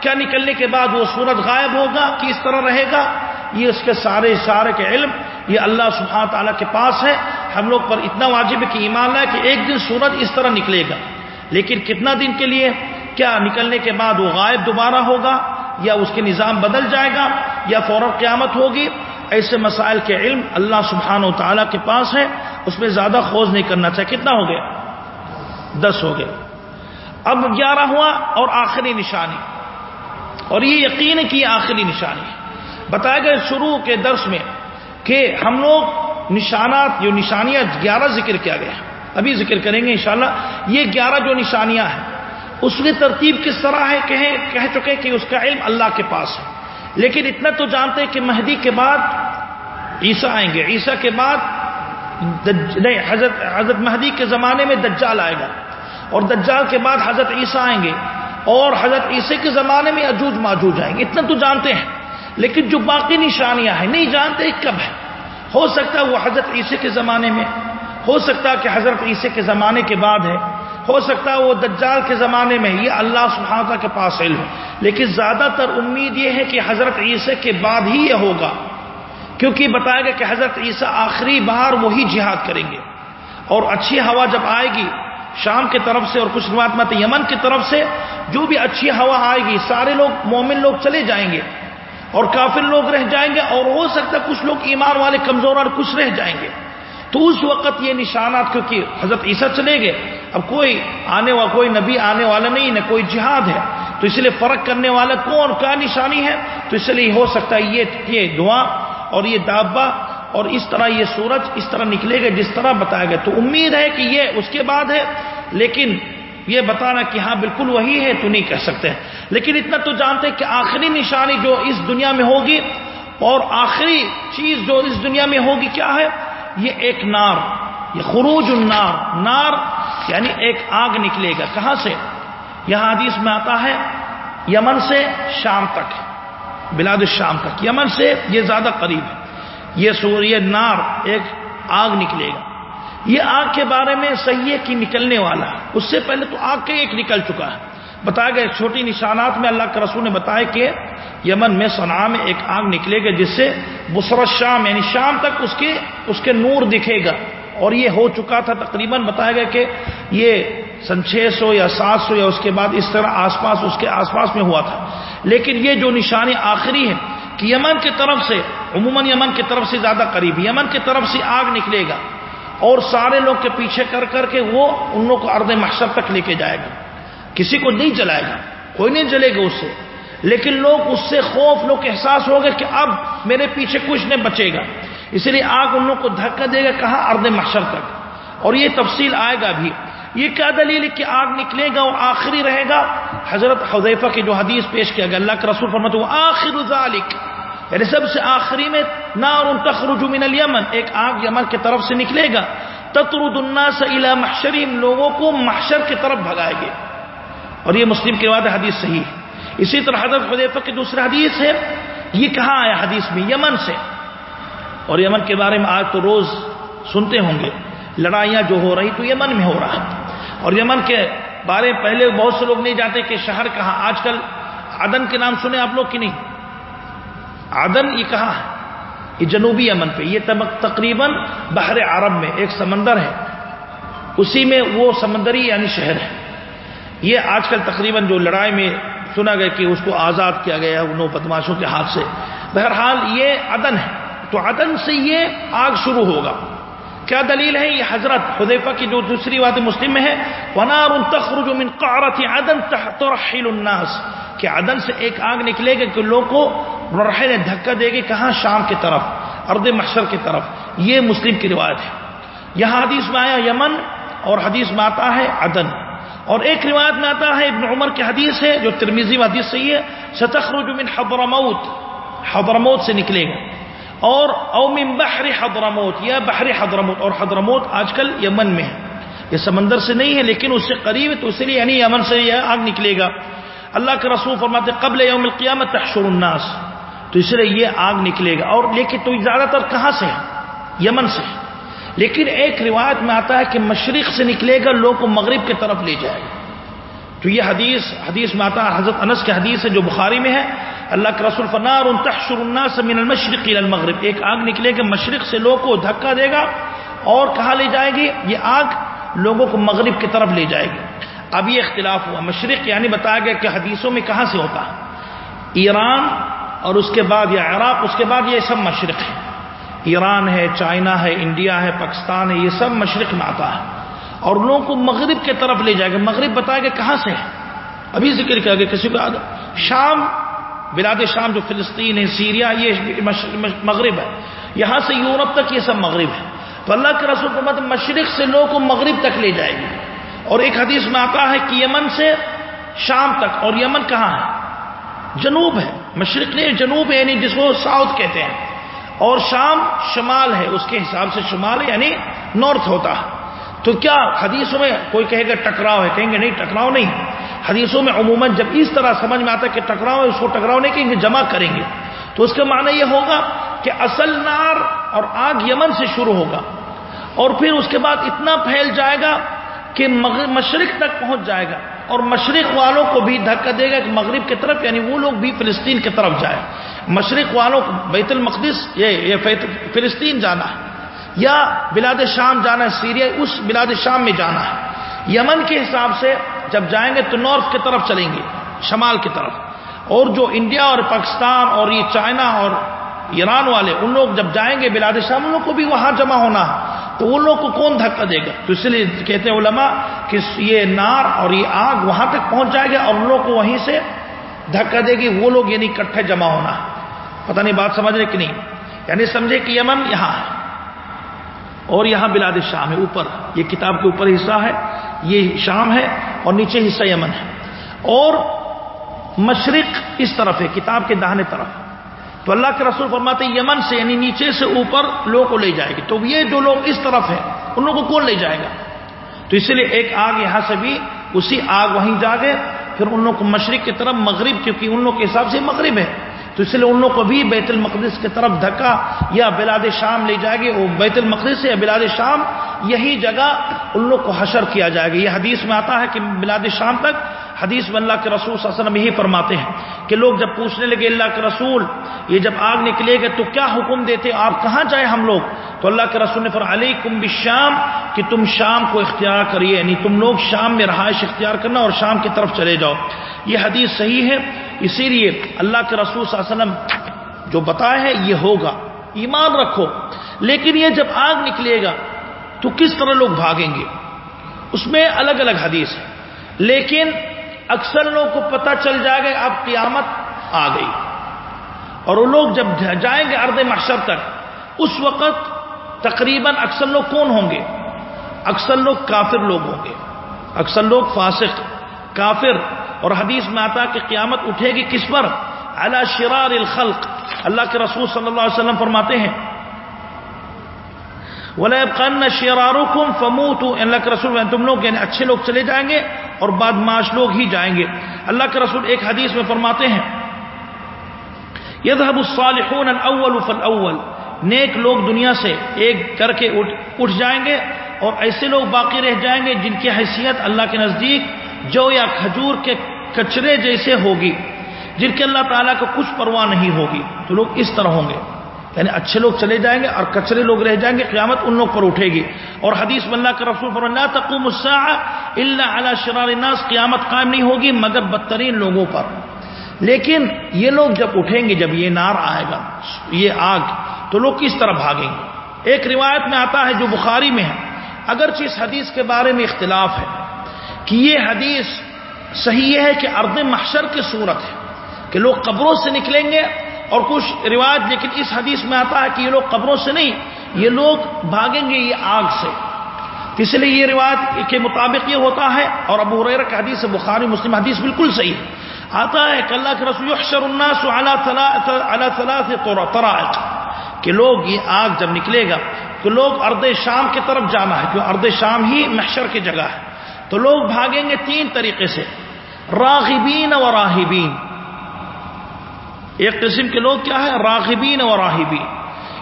کیا نکلنے کے بعد وہ سورج غائب ہوگا کہ اس طرح رہے گا، یہ اس کے سارے اشارے کے علم، یہ اللہ سبحانہ تعالیٰ کے پاس ہے۔ ہم لوگ پر اتنا واجب ہے کہ ایمان ہے کہ ایک دن سورج اس طرح نکلے گا۔ لیکن کتنا دن کے لیے؟ کیا نکلنے کے بعد وہ غائب دوبارہ ہوگا یا اس کے نظام بدل جائے گا یا فوراً قیامت ہوگی؟ ایسے مسائل کے علم اللہ سبحانہ و تعالیٰ کے پاس ہے۔ اس میں زیادہ خوض نہیں کرنا چاہیے۔ کتنا ہو گیا؟ دس ہو گیا۔ اب گیارہ ہوا اور آخری نشانی۔ اور یہ یقین کی آخری نشانی بتایا گیا شروع کے درس میں کہ ہم لوگ نشانات جو نشانیاں گیارہ ذکر کیا گیا۔ ابھی ذکر کریں گے انشاءاللہ۔ یہ گیارہ جو نشانیاں ہیں، اس کی ترتیب کس طرح ہے؟ کہہ چکے کہ اس کا علم اللہ کے پاس ہے۔ لیکن اتنا تو جانتے کہ مہدی کے بعد عیسیٰ آئیں گے۔ عیسیٰ کے بعد نہیں، حضرت حضرت مہدی کے زمانے میں دجال آئے گا۔ اور دجال کے بعد حضرت عیسیٰ آئیں گے۔ اور حضرت عیسیٰ کے زمانے میں اجوج ماجوج آئیں گے۔ اتنا تو جانتے ہیں۔ لیکن جو باقی نشانیاں ہیں، نہیں جانتے کب ہے ہو سکتا ہے وہ حضرت عیسیٰ کے زمانے میں ہو سکتا ہے کہ حضرت عیسیٰ کے زمانے کے بعد ہے۔ ہو سکتا ہے وہ دجال کے زمانے میں یہ اللہ سبحانہ کے پاس علم ہے۔ لیکن زیادہ تر امید یہ ہے کہ حضرت عیسیٰ کے بعد ہی یہ ہوگا۔ کیونکہ بتایا گیا کہ حضرت عیسیٰ آخری بار وہی جہاد کریں گے۔ اور اچھی ہوا جب آئے گی شام کی طرف سے اور کچھ روایت مت یمن کی طرف سے جو بھی اچھی ہوا آئے گی، سارے لوگ، مومن لوگ چلے جائیں گے۔ اور کافر لوگ رہ جائیں گے اور ہو سکتا ہے کچھ لوگ ایمان والے کمزور اور کچھ رہ جائیں گے۔ تو اس وقت یہ نشانات، کیونکہ حضرت عیسیٰ چلے گئے۔ اب کوئی آنے والا، کوئی نبی آنے والا نہیں، نہ کوئی جہاد ہے۔ تو اس لیے فرق کرنے والا کون، کیا نشانی ہے؟ تو اس لیے ہو سکتا ہے یہ یہ دعا اور یہ دابا اور اس طرح یہ سورج اس طرح نکلے گا، جس طرح بتایا گیا۔ تو امید ہے کہ یہ اس کے بعد ہے، لیکن یہ بتانا کہ ہاں بالکل وہی ہے، تو نہیں کہہ سکتے۔ لیکن اتنا تو جانتے کہ آخری نشانی جو اس دنیا میں ہوگی اور آخری چیز جو اس دنیا میں ہوگی کیا ہے؟ یہ ایک نار، یہ خروج النار۔ نار یعنی ایک آگ نکلے گا۔ کہاں سے؟ یہاں حدیث میں آتا ہے، یمن سے شام تک، بلاد الشام تک۔ یمن سے یہ زیادہ قریب ہے۔ یہ سوریہ نار ایک آگ نکلے گا۔ یہ آگ کے بارے میں صحیح کی نکلنے والا اس سے پہلے تو آگ کے ایک نکل چکا ہے۔ بتایا گیا چھوٹی نشانات میں اللہ کے رسول نے بتایا کہ یمن میں صنع میں ایک آگ نکلے گا جس سے بسرت شام یعنی شام تک اس کے اس کے نور دکھے گا۔ اور یہ ہو چکا تھا تقریباً بتایا گیا کہ یہ سن چھ سو یا سات سو یا اس کے بعد اس طرح آس پاس، اس کے آس پاس میں ہوا تھا۔ لیکن یہ جو نشانی آخری ہے کہ یمن کی طرف سے، عموماً یمن کی طرف سے زیادہ قریب، یمن کی طرف سے آگ نکلے گا۔ اور سارے لوگ کے پیچھے کر کر کے وہ ان لوگ کو ارد محشر تک لے کے جائے گا۔ کسی کو نہیں جلائے گا۔ کوئی نہیں جلے گا اس سے لیکن لوگ اس سے خوف، لوگ احساس ہوگا کہ اب میرے پیچھے کچھ نہیں بچے گا۔ اس لیے آگ ان لوگ کو دھکا دے گا کہاں ارد محشر تک۔ اور یہ تفصیل آئے گا بھی۔ یہ کیا دلیل ہے کہ آگ نکلے گا اور آخری رہے گا؟ حضرت حضیفہ کی جو حدیث پیش کیا گیا اللہ کے رسول فرمت وہ آخر ذالک یعنی سب سے آخری میں نار تخرج من الیمن، ایک آگ یمن کی طرف سے نکلے گا۔ تطرد الناس الى محشرین، لوگوں کو محشر کی طرف بھگائے گے۔ اور یہ مسلم کے بعد حدیث صحیح ہے۔ اسی طرح حضرت حضیفہ کی دوسری حدیث ہے۔ یہ کہاں آیا حدیث میں؟ یمن سے۔ اور یمن کے بارے میں آج تو روز سنتے ہوں گے۔ لڑائیاں جو ہو رہی تو یمن میں ہو رہا اور یمن کے بارے پہلے بہت سے لوگ نہیں جانتے کہ شہر کہاں، آج کل عدن کے نام سنے آپ لوگ کی نہیں؟ عدن، یہ کہاں ہے؟ یہ جنوبی یمن پہ۔ یہ تقریباً بحر عرب میں ایک سمندر ہے۔ اسی میں وہ سمندری یعنی شہر ہے۔ یہ آج کل تقریباً جو لڑائی میں سنا گیا کہ اس کو آزاد کیا گیا انہوں بدماشوں کے ہاتھ سے۔ بہرحال یہ عدن ہے۔ تو عدن سے یہ آگ شروع ہوگا۔ کیا دلیل ہے؟ یہ حضرت حذیفہ کی جو دوسری بات مسلم میں ہے، ونار تخرج من قعرت عدن ترحل الناس کہ عدن سے ایک آگ نکلے گا کہ لوگ کو رحل دھکا دے گی کہاں شام کی طرف ارد محشر کی طرف۔ یہ مسلم کی روایت ہے۔ یہاں حدیث میں آیا یمن اور حدیث میں آتا ہے عدن۔ اور ایک روایت میں آتا ہے ابن عمر کی حدیث ہے جو ترمیزی حدیث صحیح ہے، ستخرج من حضرموت حضرموت سے نکلے گا۔ اور او من بحر حضرموت یا بحر حضرموت اور حضرموت آج کل یمن میں ہے۔ یہ سمندر سے نہیں ہے، لیکن اس سے قریب ہے، تو اس لیے یعنی یمن سے یہ آگ نکلے گا۔ اللہ کے رسول فرماتے قبل یوم القیامت تحشر الناس۔ تو اس لیے یہ آگ نکلے گا اور لیکن تو زیادہ تر کہاں سے ہے یمن سے۔ لیکن ایک روایت میں آتا ہے کہ مشرق سے نکلے گا، لوگ کو مغرب کی طرف لے جائے گا۔ تو یہ حدیث حدیث میں آتا ہے، حضرت انس کی حدیث ہے جو بخاری میں ہے۔ اللہ کے رسول فنار تحشر الناس من المشرق الى المغرب. ایک آگ نکلے گا، مشرق سے لوگوں کو دھکا دے گا اور کہاں لے جائے گی؟ یہ آگ لوگوں کو مغرب کی طرف لے جائے گی۔ اب یہ اختلاف ہوا۔ مشرق یعنی بتایا گیا کہ حدیثوں میں کہاں سے ہوتا ایران اور اس کے بعد یا عراق، اس کے بعد یہ سب مشرق ہے ایران ہے، چائنا ہے، انڈیا ہے، پاکستان ہے، یہ سب مشرق میں آتا ہے۔ اور لوگوں کو مغرب کی طرف لے جائے گا۔ مغرب بتایا گیا کہاں سے ہے؟ ابھی ذکر کیا گیا کسی کو شام، بلاد شام جو فلسطین ہے، سیریا، یہ مغرب ہے۔ یہاں سے یورپ تک یہ سب مغرب ہے۔ تو اللہ کے رسول کو مشرق سے لوگوں کو مغرب تک لے جائے گی۔ اور ایک حدیث میں آتا ہے کہ یمن سے شام تک، اور یمن کہاں ہے؟ جنوب ہے۔ مشرق نہیں جنوب ہے یعنی جس کو ساؤتھ کہتے ہیں، اور شام شمال ہے، اس کے حساب سے شمال ہے یعنی نارتھ ہوتا ہے۔ تو کیا حدیثوں میں کوئی کہے گا ٹکراؤ ہے؟ کہیں گے نہیں، ٹکراؤ نہیں۔ حدیثوں میں عموماً جب اس طرح سمجھ میں آتا ہے کہ ٹکراؤ ہے، اس کو ٹکراؤ نہیں کہیں گے، جمع کریں گے۔ تو اس کا معنی یہ ہوگا کہ اصل نار اور آگ یمن سے شروع ہوگا، اور پھر اس کے بعد اتنا پھیل جائے گا کہ مشرق تک پہنچ جائے گا۔ اور مشرق والوں کو بھی دھکا دے گا کہ مغرب کی طرف یعنی وہ لوگ بھی فلسطین کی طرف جائے مشرق والوں کو بیت المقدس، یہ فلسطین جانا ہے، یا بلاد شام جانا ہے، سیریا، اس بلاد شام میں جانا ہے۔ یمن کے حساب سے جب جائیں گے تو نارتھ کی طرف چلیں گے، شمال کی طرف۔ اور جو انڈیا اور پاکستان اور یہ چائنا اور ایران والے، ان لوگ جب جائیں گے بلاد شام، ان لوگ کو بھی وہاں جمع ہونا ہے۔ تو ان لوگ کو کون دھکا دے گا؟ تو اس لیے کہتے ہیں علماء کہ یہ نار اور یہ آگ وہاں تک پہنچ جائے گا اور ان لوگ کو وہیں سے دھکا دے گی۔ وہ لوگ یعنی اکٹھے جمع ہونا۔ ہے پتہ نہیں بات سمجھ رہے کہ نہیں؟ یعنی سمجھے کہ یمن یہاں ہے اور یہاں بلاد شام ہے، اوپر۔ یہ کتاب کے اوپر حصہ ہے، یہ شام ہے اور نیچے حصہ یمن ہے۔ اور مشرق اس طرف ہے، کتاب کے دہنے طرف۔ تو اللہ کے رسول فرماتے یمن سے یعنی نیچے سے اوپر لوگوں کو لے جائے گی۔ تو یہ جو لوگ اس طرف ہیں، ان لوگوں کو کون لے جائے گا؟ تو اس لیے ایک آگ یہاں سے بھی، اسی آگ وہیں جا گئے پھر ان لوگوں کو مشرق کی طرف، مغرب، کیونکہ ان لوگوں کے حساب سے مغرب ہے۔ تو اس لیے ان لوگوں کو بھی بیت المقدس کی طرف دھکا یا بلاد شام لے جائے گی وہ بیت المقدس یا بلاد شام یہی جگہ ان لوگ کو حشر کیا جائے گا۔ یہ حدیث میں آتا ہے کہ بلاد شام تک حدیث میں اللہ کے رسول صلی اللہ علیہ وسلم یہی فرماتے ہیں کہ لوگ جب پوچھنے لگے اللہ کے رسول، یہ جب آگ نکلے گا تو کیا حکم دیتے؟ آپ کہاں جائیں ہم لوگ؟ تو اللہ کے رسول نے فر علی کم بشام کہ تم شام کو اختیار کریے یعنی تم لوگ شام میں رہائش اختیار کرنا اور شام کی طرف چلے جاؤ۔ یہ حدیث صحیح ہے، اسی لیے اللہ کے رسول صلی اللہ علیہ وسلم جو بتایا ہے، یہ ہوگا۔ ایمان رکھو۔ لیکن یہ جب آگ نکلے گا تو کس طرح لوگ بھاگیں گے؟ اس میں الگ الگ حدیث ہے۔ لیکن اکثر لوگ کو پتہ چل جائے گا اب قیامت آ گئی۔ اور وہ لوگ جب جائیں گے ارد محشر تک، اس وقت تقریباً اکثر لوگ کون ہوں گے؟ اکثر لوگ کافر لوگ ہوں گے۔ اکثر لوگ فاسق، کافر۔ اور حدیث میں آتا کہ قیامت اٹھے گی کس پر؟ اعلی شرار الخلق۔ اللہ کے رسول صلی اللہ علیہ وسلم فرماتے ہیں ولیبقن شرارکم فموتو اللہ کے رسول یعنی تم لوگ یعنی اچھے لوگ چلے جائیں گے۔ اور بعد معاش لوگ ہی جائیں گے۔ اللہ کے رسول ایک حدیث میں فرماتے ہیں، یذهب الصالحون الاول فالاول نیک لوگ دنیا سے ایک کر کے اٹھ جائیں گے اور ایسے لوگ باقی رہ جائیں گے جن کی حیثیت اللہ کے نزدیک جو یا کھجور کے کچرے جیسے ہوگی، جن کے اللہ تعالیٰ کو کچھ پرواہ نہیں ہوگی۔ تو لوگ اس طرح ہوں گے۔ یعنی اچھے لوگ چلے جائیں گے اور کچرے لوگ رہ جائیں گے، قیامت ان لوگ پر اٹھے گی۔ اور حدیث اللہ کے رسول پر اللہ تقوم اللہ علی شرار الناس، قیامت قائم نہیں ہوگی مگر بدترین لوگوں پر۔ لیکن یہ لوگ جب اٹھیں گے، جب یہ نار آئے گا، یہ آگ، تو لوگ کس طرح بھاگیں گے؟ ایک روایت میں آتا ہے جو بخاری میں ہے۔ اگرچہ اس حدیث کے بارے میں اختلاف ہے کہ یہ حدیث صحیح یہ ہے کہ ارد محشر کی صورت ہے کہ لوگ قبروں سے نکلیں گے اور کچھ رواج لیکن اس حدیث میں آتا ہے کہ یہ لوگ قبروں سے نہیں، یہ لوگ بھاگیں گے یہ آگ سے۔ اس لیے یہ روایت کے مطابق یہ ہوتا ہے، اور ابو ریرا کا حدیث بخاری، مسلم، حدیث بالکل صحیح ہے۔ آتا ہے کہ اللہ کے رسول، یحشر الناس على ثلاث طرائق۔ کہ لوگ یہ آگ جب نکلے گا، تو لوگ ارد شام کی طرف جانا ہے کیوں ارد شام ہی محشر کی جگہ ہے۔ تو لوگ بھاگیں گے تین طریقے سے، راغبین و راہبین۔ ایک قسم کے لوگ کیا ہے؟ راغبین و راہبین.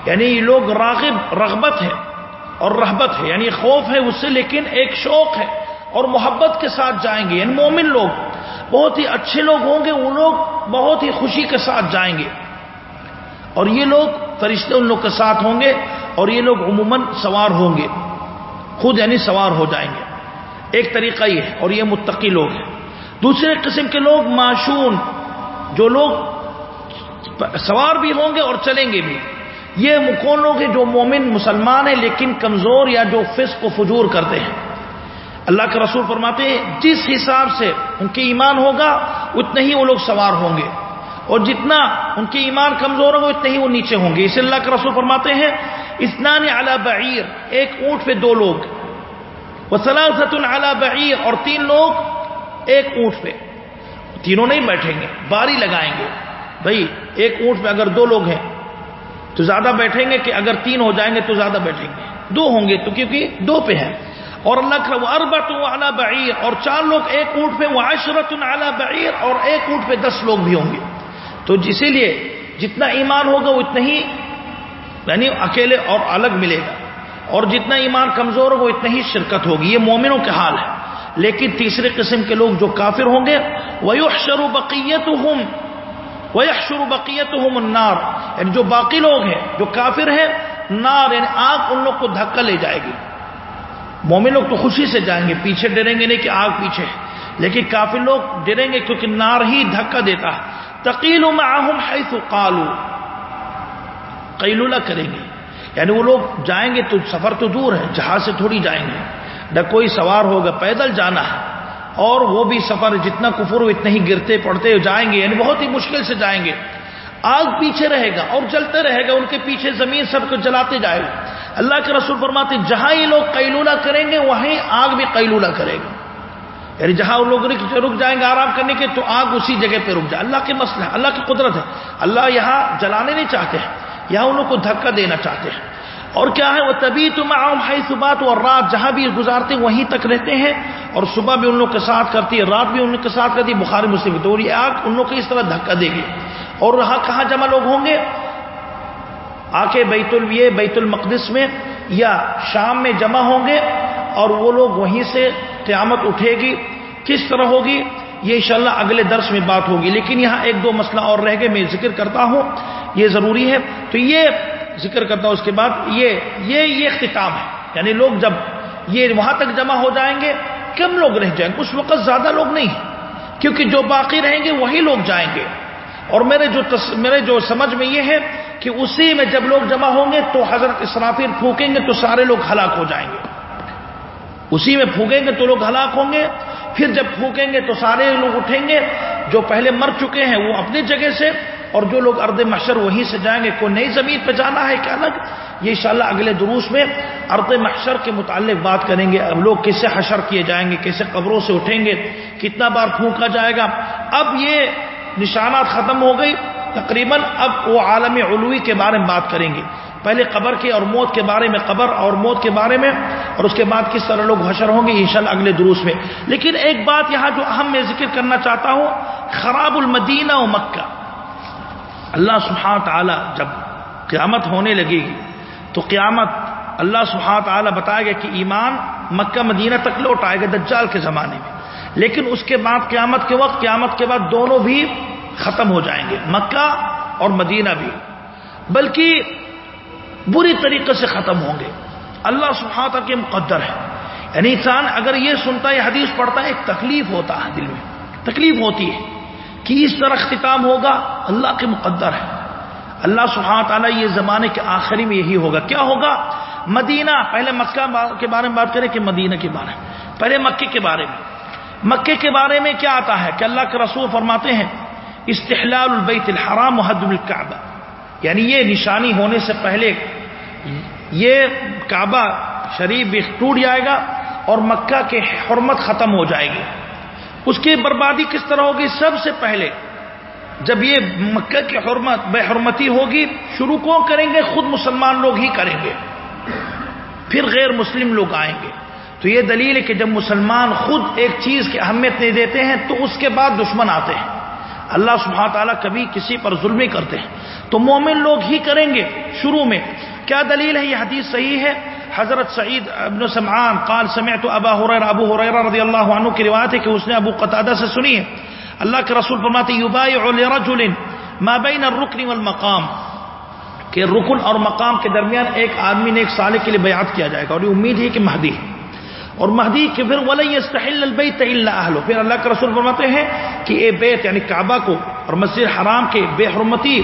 یعنی یہ لوگ راغب، رغبت ہے اور رحبت ہے. یعنی خوف ہے اس سے، لیکن ایک شوق ہے اور محبت کے ساتھ جائیں گے. یعنی مومن لوگ بہت ہی اچھے لوگ ہوں گے، وہ لوگ بہت ہی خوشی کے ساتھ جائیں گے. اور یہ لوگ فرشتے ان لوگ کے ساتھ ہوں گے اور یہ لوگ عموماً سوار ہوں گے. خود یعنی سوار ہو جائیں گے. ایک طریقہ یہ ہے اور یہ متقی لوگ ہیں. دوسرے قسم کے لوگ معشون جو لوگ سوار بھی ہوں گے اور چلیں گے بھی۔ یہ مکون لوگ ہیں جو مومن مسلمان ہیں، لیکن کمزور یا جو فسق و فجور کرتے ہیں۔ اللہ کے رسول فرماتے ہیں، جس حساب سے ان کے ایمان ہوگا، اتنے ہی وہ لوگ سوار ہوں گے۔ اور جتنا ان کے ایمان کمزور ہوگا، اتنے ہی وہ نیچے ہوں گے۔ اسے اللہ کے رسول فرماتے ہیں اسنان اعلی بعیر، ایک اونٹ پہ دو لوگ۔ وہ سلاست بعیر، اور تین لوگ ایک اونٹ پہ۔ تینوں نہیں بیٹھیں گے، باری لگائیں گے۔ بھائی، ایک اونٹ پہ اگر دو لوگ ہیں، تو زیادہ بیٹھیں گے کہ اگر تین ہو جائیں گے تو زیادہ بیٹھیں گے۔ دو ہوں گے تو کیونکہ دو پہ ہیں۔ اور اللہ کا وہ اربت اعلیٰ بعیر، اور چار لوگ ایک اونٹ پہ، وہ عشرت اعلیٰ بعیر، اور ایک اونٹ پہ دس لوگ بھی ہوں گے۔ تو اسی لیے جتنا ایمان ہوگا، وہ اتنا ہی یعنی اکیلے اور الگ ملے گا۔ اور جتنا ایمان کمزور ہوگا اتنا ہی شرکت ہوگی۔ یہ مومنوں کے حال ہے۔ لیکن تیسرے قسم کے لوگ جو کافر ہوں گے وہ شروع بقیت ہوں وہ شروع بقیت ہوں نار یعنی جو باقی لوگ ہیں، جو کافر ہیں، نار یعنی آگ ان لوگ کو دھکا لے جائے گی۔ مومن لوگ تو خوشی سے جائیں گے، پیچھے ڈریں گے نہیں کہ آگ پیچھے۔ ہے لیکن کافی لوگ ڈریں گے کیونکہ نار ہی دھکا دیتا۔ ہے تقیل معاہم حیث قالو قیلولہ کریں گے۔ یعنی وہ لوگ جائیں گے تو سفر تو دور ہے، جہاز سے تھوڑی جائیں گے۔ نہ کوئی سوار ہوگا، پیدل جانا ہے۔ اور وہ بھی سفر جتنا کفر ہو اتنا ہی گرتے پڑتے جائیں گے یعنی بہت ہی مشکل سے جائیں گے۔ آگ پیچھے رہے گا اور جلتے رہے گا، ان کے پیچھے زمین سب کو جلاتے جائے گا۔ اللہ کے رسول فرماتے جہاں یہ لوگ قیلولہ کریں گے، وہیں آگ بھی قیلولہ کرے گا۔ یعنی جہاں وہ لوگ رک جائیں گے آرام کرنے کے، تو آگ اسی جگہ پہ رک جائے۔ اللہ کے مسئلہ ہے، اللہ کی قدرت ہے۔ اللہ یہاں جلانے نہیں چاہتے ہیں یہاں ان کو دھکا دینا چاہتے ہیں۔ اور کیا ہے؟ وہ تبھی تم آؤ بھائی صبح تو اور رات جہاں بھی گزارتے وہیں تک رہتے ہیں۔ اور صبح بھی ان لوگ کے ساتھ کرتی ہے، رات بھی ان کے ساتھ کرتی ہے۔ بخاری، مسلم تو یہ آگ ان لوگ کو اس طرح دھکا دے گی۔ اور وہاں کہاں جمع لوگ ہوں گے؟ آ کے بیت الویے بیت المقدس میں یا شام میں جمع ہوں گے، اور وہ لوگ وہیں سے قیامت اٹھے گی۔ کس طرح ہوگی؟ یہ انشاءاللہ اگلے درس میں بات ہوگی۔ لیکن یہاں ایک دو مسئلہ اور رہ گئے، میں ذکر کرتا ہوں۔ یہ ضروری ہے۔ تو یہ ذکر کرتا ہوں اس کے بعد یہ یہ یہ اختتام ہے۔ یعنی لوگ جب یہ وہاں تک جمع ہو جائیں گے، کم لوگ رہ جائیں گے، اس وقت زیادہ لوگ نہیں ہیں۔ کیونکہ جو باقی رہیں گے، وہی لوگ جائیں گے۔ اور میرے جو تس... میرے جو سمجھ میں یہ ہے کہ اسی میں جب لوگ جمع ہوں گے تو حضرت اسرافیل پھونکیں گے تو سارے لوگ ہلاک ہو جائیں گے۔ اسی میں پھونکیں گے تو لوگ ہلاک ہوں گے۔ پھر جب پھونکیں گے تو سارے لوگ اٹھیں گے۔ جو پہلے مر چکے ہیں، وہ اپنی جگہ سے اور جو لوگ ارد محشر وہیں سے جائیں گے کوئی نئی زمین پہ جانا ہے کیا الگ؟ یہ انشاءاللہ اگلے دروس میں ارد محشر کے متعلق بات کریں گے۔ اب لوگ کیسے حشر کیے جائیں گے، کیسے قبروں سے اٹھیں گے، کتنا بار پھونکا جائے گا۔ اب یہ نشانات ختم ہو گئی۔ تقریباً اب وہ عالم علوی کے بارے میں بات کریں گے۔ پہلے قبر کے اور موت کے بارے میں، قبر اور موت کے بارے میں، اور اس کے بعد کس طرح لوگ حشر ہوں گے، انشاءاللہ اگلے دروس میں۔ لیکن ایک بات یہاں جو اہم میں ذکر کرنا چاہتا ہوں، خراب المدینہ و مکہ۔ اللہ سبحانہ تعالی جب قیامت ہونے لگے گی، تو قیامت اللہ سبحانہ تعالی بتائے گا کہ ایمان مکہ مدینہ تک لوٹ آئے گا دجال کے زمانے میں۔ لیکن اس کے بعد قیامت کے وقت، قیامت کے بعد دونوں بھی ختم ہو جائیں گے، مکہ اور مدینہ بھی۔ بلکہ بری طریقے سے ختم ہوں گے۔ اللہ سبحانہ تعالی کے مقدر ہے یعنی انسان اگر یہ سنتا ہے حدیث پڑھتا ہے ایک تکلیف ہوتا ہے دل میں، تکلیف ہوتی ہے۔ کہ اس طرح اختتام ہوگا؟ اللہ کے مقدر ہے۔ اللہ سبحانہ تعالیٰ یہ زمانے کے آخری میں یہی ہوگا۔ کیا ہوگا؟ مدینہ، پہلے مکہ کے بارے میں بات کریں کہ مدینہ کے بارے میں۔ پہلے مکے کے بارے میں۔ مکے کے بارے میں کیا آتا ہے؟ کہ اللہ کے رسول فرماتے ہیں، استحلال البیت الحرام محد الکعبہ۔ یعنی یہ نشانی ہونے سے پہلے یہ کعبہ شریف بھی ٹوٹ جائے گا اور مکہ کے حرمت ختم ہو جائے گی۔ اس کی بربادی کس طرح ہوگی؟ سب سے پہلے جب یہ مکہ کی حرمت، بے حرمتی ہوگی، شروع کون کریں گے؟ خود مسلمان لوگ ہی کریں گے۔ پھر غیر مسلم لوگ آئیں گے۔ تو یہ دلیل ہے کہ جب مسلمان خود ایک چیز کی اہمیت نہیں دیتے ہیں، تو اس کے بعد دشمن آتے ہیں۔ اللہ سبحانہ تعالیٰ کبھی کسی پر ظلم ہی کرتے۔ ہیں تو مومن لوگ ہی کریں گے شروع میں۔ کیا دلیل ہے؟ یہ حدیث صحیح ہے۔ حضرت سعید ابن سمعان قال سمعت ابا حریر ابو حریر رضی اللہ عنہ کی روایت ہے کہ اس نے ابو قتادہ سے سنی ہے۔ اللہ کے رسول فرماتے یبایع لرجل ما بین الرکن والمقام۔ کہ رکن اور مقام کے درمیان ایک آدمی نے ایک سالے کے لیے بیعت کیا جائے گا اور یہ امید ہے کہ مہدی ہے۔ اور مہدی کے پھر ولی استحل البیت الا اهله پھر اللہ کے رسول فرماتے ہیں کہ اے بیت یعنی کعبہ کو اور مسجد حرام کے بے حرمتی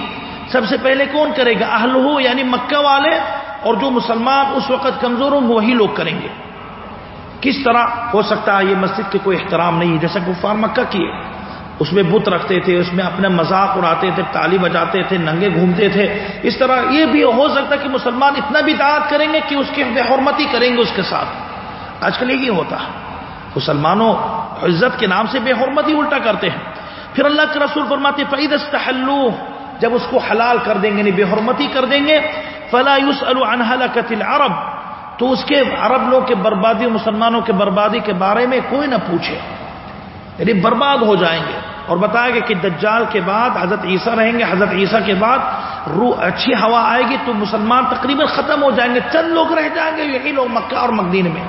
سب سے پہلے کون کرے گا؟ اہل یعنی مکہ والے اور جو مسلمان اس وقت کمزور ہوں، وہی لوگ کریں گے۔ کس طرح ہو سکتا ہے یہ مسجد کے کوئی احترام نہیں؟ جیسا گفار مکہ کیے اس میں بت رکھتے تھے، اس میں اپنا مذاق اڑاتے تھے، تالی بجاتے تھے، ننگے گھومتے تھے۔ اس طرح یہ بھی ہو سکتا ہے کہ مسلمان اتنا بھی دعات کریں گے کہ اس کی بے حرمتی کریں گے اس کے ساتھ۔ آج کل یہی ہوتا ہے۔ مسلمانوں عزت کے نام سے بے حرمتی الٹا کرتے ہیں۔ پھر اللہ کے رسول فرماتے فعید استحلو جب اس کو حلال کر دیں گے یعنی بے حرمتی کر دیں گے فلا یوس الحلقت العرب. تو اس کے عرب لوگ کے بربادی مسلمانوں کے بربادی کے بارے میں کوئی نہ پوچھے. یعنی برباد ہو جائیں گے. اور بتایا گیا کہ دجال کے بعد حضرت عیسیٰ رہیں گے. حضرت عیسیٰ کے بعد روح اچھی ہوا آئے گی تو مسلمان تقریباً ختم ہو جائیں گے. چند لوگ رہ جائیں گے یہی لوگ مکہ اور مقدین میں.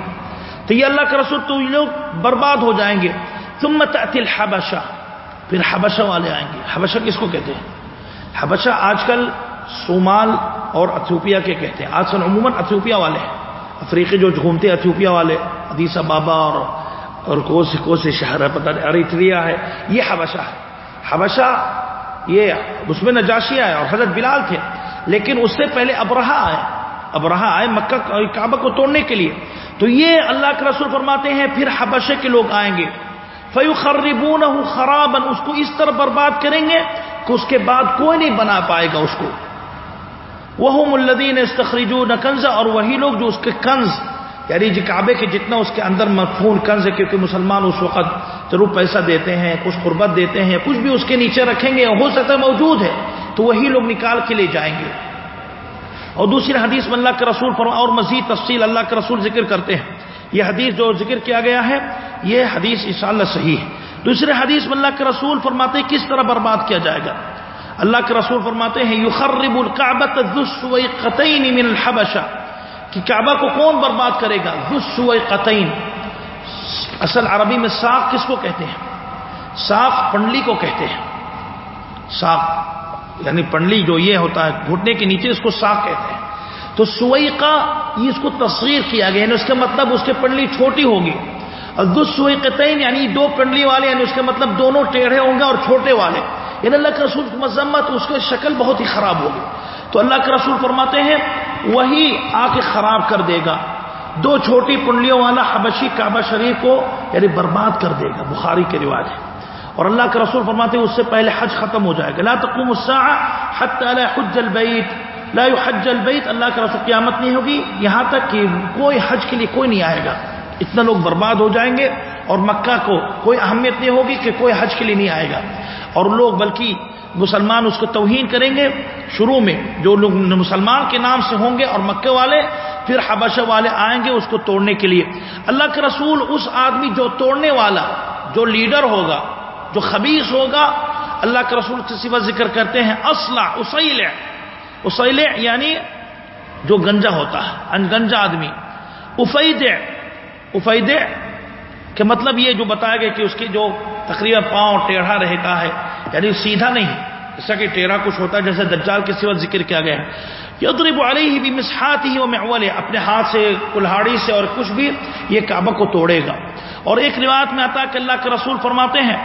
تو یہ اللہ کا رسول تو یہ لوگ برباد ہو جائیں گے. ثم تأتی الحبشہ. پھر حبشہ والے آئیں گے. حبشہ کس کو کہتے ہیں؟ حبشہ آج کل صومال اور اتھوپیا کے کہتے ہیں۔ آج کل عموماً اتھوپیا والے ہیں۔ افریقی جو گھومتے ہیں اتھوپیا والے ادیسا بابا اور اور کوس کوس شہر ہے، پتہ نہیں، اریتریا ہے، یہ حبشہ ہے۔ حبشہ یہ اس میں نجاشی آئے اور حضرت بلال تھے۔ لیکن اس سے پہلے ابرہا آئے۔ ابرہا آئے مکہ کعبہ کو توڑنے کے لیے۔ تو یہ اللہ کے رسول فرماتے ہیں، پھر حبشے کے لوگ آئیں گے۔ فیو خربون خرابن اس کو اس طرح برباد کریں گے کہ اس کے بعد کوئی نہیں بنا پائے گا اس کو۔ وہ ملدین استخریجو نہ کنز اور وہی لوگ جو اس کے کنز یعنی جی کعبے کے جتنا اس کے اندر مفہون کنز ہے کیونکہ مسلمان اس وقت ضرور پیسہ دیتے ہیں، کچھ قربت دیتے ہیں، کچھ بھی اس کے نیچے رکھیں گے، ہو سکتا ہے موجود ہے، تو وہی لوگ نکال کے لے جائیں گے۔ اور دوسری حدیث میں اللہ کے رسول پر اور مزید تفصیل اللہ کے رسول ذکر کرتے ہیں۔ یہ حدیث جو ذکر کیا گیا ہے، یہ حدیث انشاءاللہ صحیح ہے۔ دوسرے حدیث میں اللہ کے رسول فرماتے ہیں، کس طرح برباد کیا جائے گا؟ اللہ کے رسول فرماتے ہیں، یخرب القعبت قطعین من الحبشہ۔ کہ کعبہ کو کون برباد کرے گا؟ قطعین اصل عربی میں ساخ کس کو کہتے ہیں؟ ساخ پنڈلی کو کہتے ہیں۔ ساخ یعنی پنڈلی جو یہ ہوتا ہے، گھٹنے کے نیچے اس کو ساخ کہتے ہیں۔ تو سوئی کا یہ اس کو تصغیر کیا گیا یعنی اس کا مطلب اس کے پنڈلی چھوٹی ہوگی اور دوسوئی قطعین یعنی دو پنڈلی والے یعنی اس کا مطلب دونوں ٹیڑھے ہوں گے اور چھوٹے والے۔ یعنی اللہ کے رسول کی مذمت اس کی شکل بہت ہی خراب ہوگی تو اللہ کے رسول فرماتے ہیں، وہی آ کے خراب کر دے گا۔ دو چھوٹی پنڈلیوں والا حبشی کعبہ شریف کو یعنی برباد کر دے گا۔ بخاری کے رواج ہے۔ اور اللہ کے رسول فرماتے ہیں، اس سے پہلے حج ختم ہو جائے گا۔ لا تقوم الساعه حتى لا حج البيت لا يحج البيت اللہ کے رسول قیامت نہیں ہوگی۔ یہاں تک کہ کوئی حج کے لیے کوئی نہیں آئے گا۔ اتنا لوگ برباد ہو جائیں گے۔ اور مکہ کو کوئی اہمیت نہیں ہوگی کہ کوئی حج کے لیے نہیں آئے گا۔ اور لوگ بلکہ مسلمان اس کو توہین کریں گے شروع میں، جو لوگ مسلمان کے نام سے ہوں گے اور مکے والے، پھر حبشہ والے آئیں گے اس کو توڑنے کے لیے۔ اللہ کے رسول اس آدمی جو توڑنے والا، جو لیڈر ہوگا، جو خبیص ہوگا، اللہ کے رسول سے سوا ذکر کرتے ہیں اسلح اسیل اسیل یعنی جو گنجا ہوتا ہے گنجا آدمی۔ افید افید کہ مطلب یہ جو بتایا گیا کہ اس کی جو تقریباً پاؤں ٹیڑھا رہتا ہے یعنی سیدھا نہیں جیسا کہ ٹیڑھا کچھ ہوتا ہے، جیسے دجال کے سوا ذکر کیا گیا ہے۔ علیہ بھی مسحات ہی وہ اپنے ہاتھ سے، کلہاڑی سے اور کچھ بھی یہ کعبہ کو توڑے گا۔ اور ایک روایت میں آتا ہے کہ اللہ کے رسول فرماتے ہیں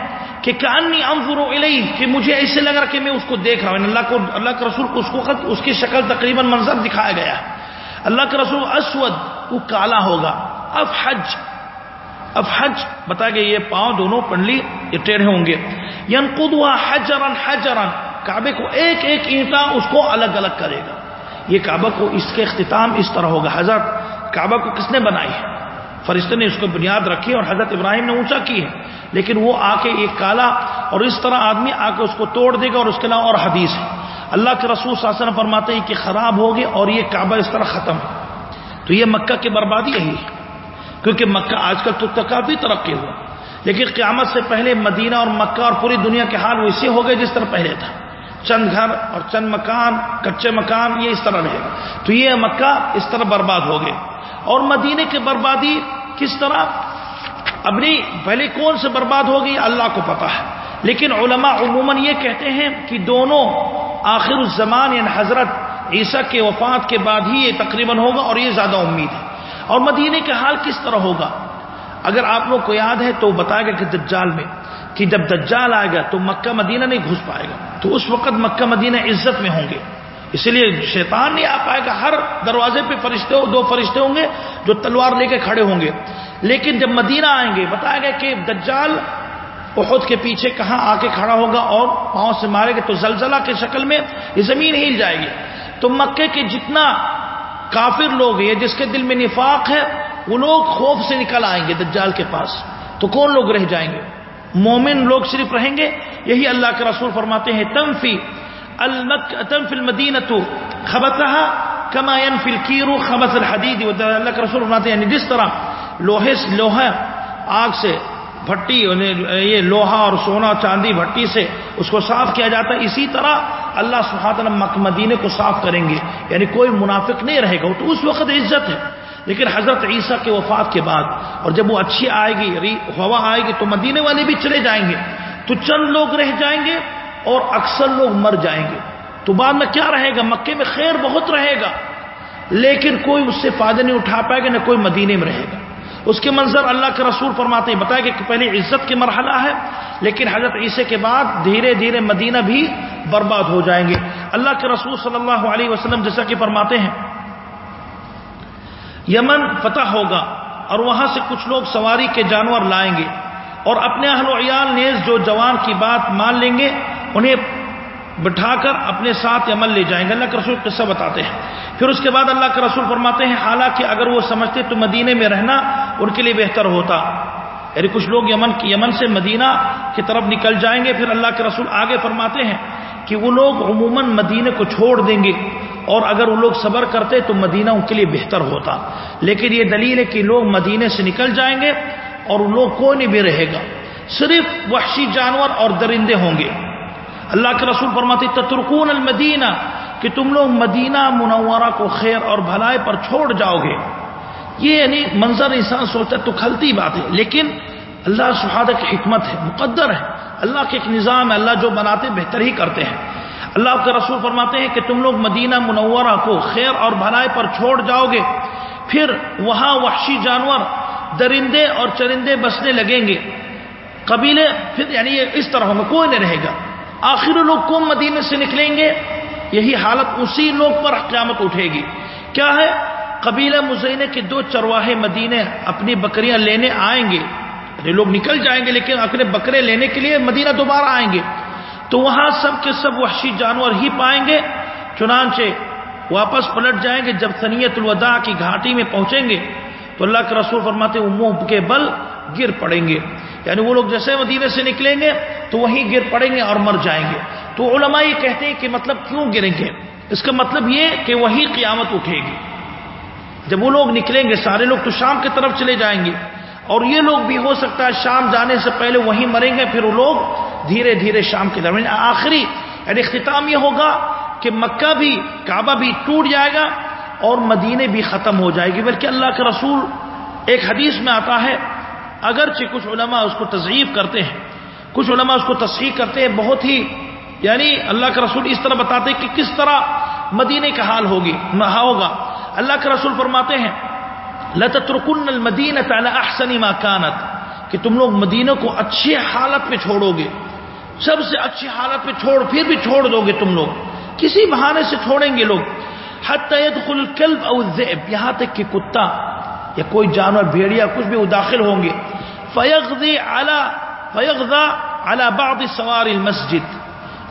کہ کانی انظر الیہ، کہ مجھے ایسے لگ رہا کہ میں اس کو دیکھ رہا ہوں۔ یعنی اللہ کو، اللہ کے رسول کو اس کو خط، اس کی شکل تقریباً منظر دکھایا گیا ہے۔ اللہ کے رسول اسود، وہ کالا ہوگا۔ اب حج اب حج، بتا گیا یہ پاؤں دونوں پنڈلی یہ ٹیڑھے ہوں گے۔ ینقضوا حجرا حجرا۔ کعبے کو ایک ایک اینٹا اس کو الگ الگ کرے گا۔ یہ کعبہ کو اس کے اختتام اس طرح ہوگا۔ حضرت، کعبہ کو کس نے بنائی ہے؟ فرشتے نے اس کو بنیاد رکھی اور حضرت ابراہیم نے اونچا کی ہے۔ لیکن وہ آ کے ایک کالا اور اس طرح آدمی آ کے اس کو توڑ دے گا اور اس کے علاوہ اور حدیث ہے۔ اللہ کے رسول شاسن فرماتے ہیں کہ خراب ہوگی اور یہ کعبہ اس طرح ختم۔ تو یہ مکہ کی بربادی یہی ہے۔ کیونکہ مکہ آج کل تو کافی ترقی ہوا۔ لیکن قیامت سے پہلے مدینہ اور مکہ اور پوری دنیا کے حال ویسے ہو گئے جس طرح پہلے تھا۔ چند گھر اور چند مکان، کچے مکان، یہ اس طرح رہے گا۔ تو یہ مکہ اس طرح برباد ہو گئے۔ اور مدینے کی بربادی کس طرح؟ اپنی پہلے کون سے برباد ہوگی اللہ کو پتا ہے۔ لیکن علماء عموماً یہ کہتے ہیں کہ دونوں آخر الزمان یعنی حضرت عیسیٰ کے وفات کے بعد ہی یہ تقریباً ہوگا اور یہ زیادہ امید ہے۔ اور مدینے کا حال کس طرح ہوگا؟ اگر آپ لوگ کو یاد ہے تو بتائے گا کہ دجال میں، کہ جب دجال آئے گا تو مکہ مدینہ نہیں گھس پائے گا، تو اس وقت مکہ مدینہ عزت میں ہوں گے۔ اس لیے شیطان نہیں آ پائے گا، ہر دروازے پہ فرشتے دو فرشتے ہوں گے جو تلوار لے کے کھڑے ہوں گے۔ لیکن جب مدینہ آئیں گے، بتایا گیا کہ دجال احد کے پیچھے کہاں آ کے کھڑا ہوگا اور پاؤں سے مارے گا، تو زلزلہ کے شکل میں یہ زمین ہل جائے گی۔ تو مکے کے جتنا کافر لوگ ہیں، جس کے دل میں نفاق ہے، وہ لوگ خوف سے نکل آئیں گے دجال کے پاس۔ تو کون لوگ رہ جائیں گے؟ مومن لوگ صرف رہیں گے؟ یہی اللہ کے رسول فرماتے ہیں تمفی تنفی المدینہ تو خبر رہا کما ينفي الكير خبث اللہ کے رسول فرماتے ہیں یعنی جس طرح لوہے لوہا آگ سے بھٹی یہ لوہا اور سونا چاندی بھٹی سے اس کو صاف کیا جاتا ہے۔ اسی طرح اللہ سبحانہ مک مدینے کو صاف کریں گے۔ یعنی کوئی منافق نہیں رہے گا تو اس وقت عزت ہے۔ لیکن حضرت عیسیٰ کے وفات کے بعد، اور جب وہ اچھی آئے گی، ہوا آئے گی، تو مدینے والے بھی چلے جائیں گے۔ تو چند لوگ رہ جائیں گے اور اکثر لوگ مر جائیں گے۔ تو بعد میں کیا رہے گا؟ مکے میں خیر بہت رہے گا، لیکن کوئی اس سے فائدہ نہیں اٹھا پائے گا، نہ کوئی مدینے میں رہے گا۔ اس کے منظر اللہ کے رسول فرماتے ہیں۔ بتایا کہ پہلے عزت کے مرحلہ ہے، لیکن حضرت عیسے کے بعد دھیرے دھیرے مدینہ بھی برباد ہو جائیں گے۔ اللہ کے رسول صلی اللہ علیہ وسلم جیسا کہ فرماتے ہیں، یمن فتح ہوگا اور وہاں سے کچھ لوگ سواری کے جانور لائیں گے اور اپنے اہل و عیال نیز جو جوان کی بات مان لیں گے، انہیں بٹھا کر اپنے ساتھ عمل لے جائیں گے۔ اللہ کے رسول قصہ بتاتے ہیں۔ پھر اس کے بعد اللہ کے رسول فرماتے ہیں، حالانکہ اگر وہ سمجھتے تو مدینے میں رہنا ان کے لیے بہتر ہوتا۔ یعنی کچھ لوگ یمن یمن سے مدینہ کی طرف نکل جائیں گے، پھر اللہ کے رسول آگے فرماتے ہیں کہ وہ لوگ عموماً مدینے کو چھوڑ دیں گے۔ اور اگر وہ لوگ صبر کرتے تو مدینہ ان کے لیے بہتر ہوتا۔ لیکن یہ دلیل ہے کہ لوگ مدینے سے نکل جائیں گے اور وہ لوگ کوئی نہیں بھی رہے گا۔ صرف وحشی جانور اور درندے ہوں گے۔ اللہ کے رسول فرماتے تترکون المدینہ، کہ تم لوگ مدینہ منورہ کو خیر اور بھلائی پر چھوڑ جاؤ گے۔ یہ یعنی منظر انسان سوچتا ہے تو کھلتی بات ہے، لیکن اللہ سہاد کی حکمت ہے، مقدر ہے۔ اللہ کے ایک نظام ہے، اللہ جو بناتے بہتر ہی کرتے ہیں۔ اللہ کے رسول فرماتے ہیں کہ تم لوگ مدینہ منورہ کو خیر اور بھلائی پر چھوڑ جاؤ گے، پھر وہاں وحشی جانور درندے اور چرندے بسنے لگیں گے۔ قبیلے پھر یعنی اس طرح میں کوئی نہیں رہے گا۔ آخر لوگ کون مدینے سے نکلیں گے؟ یہی حالت اسی لوگ پر قیامت اٹھے گی۔ کیا ہے؟ قبیلہ مزینہ کے دو چرواہے مدینے اپنی بکریاں لینے آئیں گے۔ یعنی لوگ نکل جائیں گے، لیکن اپنے بکرے لینے کے لیے مدینہ دوبارہ آئیں گے۔ تو وہاں سب کے سب وحشی جانور ہی پائیں گے۔ چنانچہ واپس پلٹ جائیں گے جب سنیت الوداع کی گھاٹی میں پہنچیں گے۔ تو اللہ کے رسول فرماتے وہ منہ کے بل گر پڑیں گے۔ یعنی وہ لوگ جیسے مدینے سے نکلیں گے تو وہیں گر پڑیں گے اور مر جائیں گے۔ تو علماء یہ کہتے ہیں کہ مطلب کیوں گریں گے؟ اس کا مطلب یہ کہ وہی قیامت اٹھے گی۔ جب وہ لوگ نکلیں گے، سارے لوگ تو شام کی طرف چلے جائیں گے۔ اور یہ لوگ بھی ہو سکتا ہے شام جانے سے پہلے وہیں مریں گے، پھر وہ لوگ دھیرے دھیرے شام کی طرف۔ یعنی آخری یعنی اختتام یہ ہوگا کہ مکہ بھی، کعبہ بھی ٹوٹ جائے گا اور مدینے بھی ختم ہو جائے گی۔ بلکہ اللہ کے رسول ایک حدیث میں آتا ہے اگرچہ کچھ علماء اس کو تضعیف کرتے ہیں، کچھ علماء اس کو تصحیح کرتے ہیں، بہت ہی یعنی اللہ کے رسول اس طرح بتاتے ہیں کہ کس طرح مدینے کا حال ہوگی ہوگا۔ اللہ کے رسول فرماتے ہیں لتترکن المدینہ تعالی احسن ما کانت کہ تم لوگ مدینہ کو اچھی حالت میں چھوڑو گے۔ سب سے اچھی حالت میں چھوڑ، پھر بھی چھوڑ دو گے تم لوگ۔ کسی بہانے سے چھوڑیں گے لوگ۔ حتی يدخل الكلب او الذئب۔ یہاں تک کہ کتا یا کوئی جانور، بھیڑیا کچھ بھی وہ داخل ہوں گے۔ فیغذی علی فیغذا علی بعض سوار المسجد۔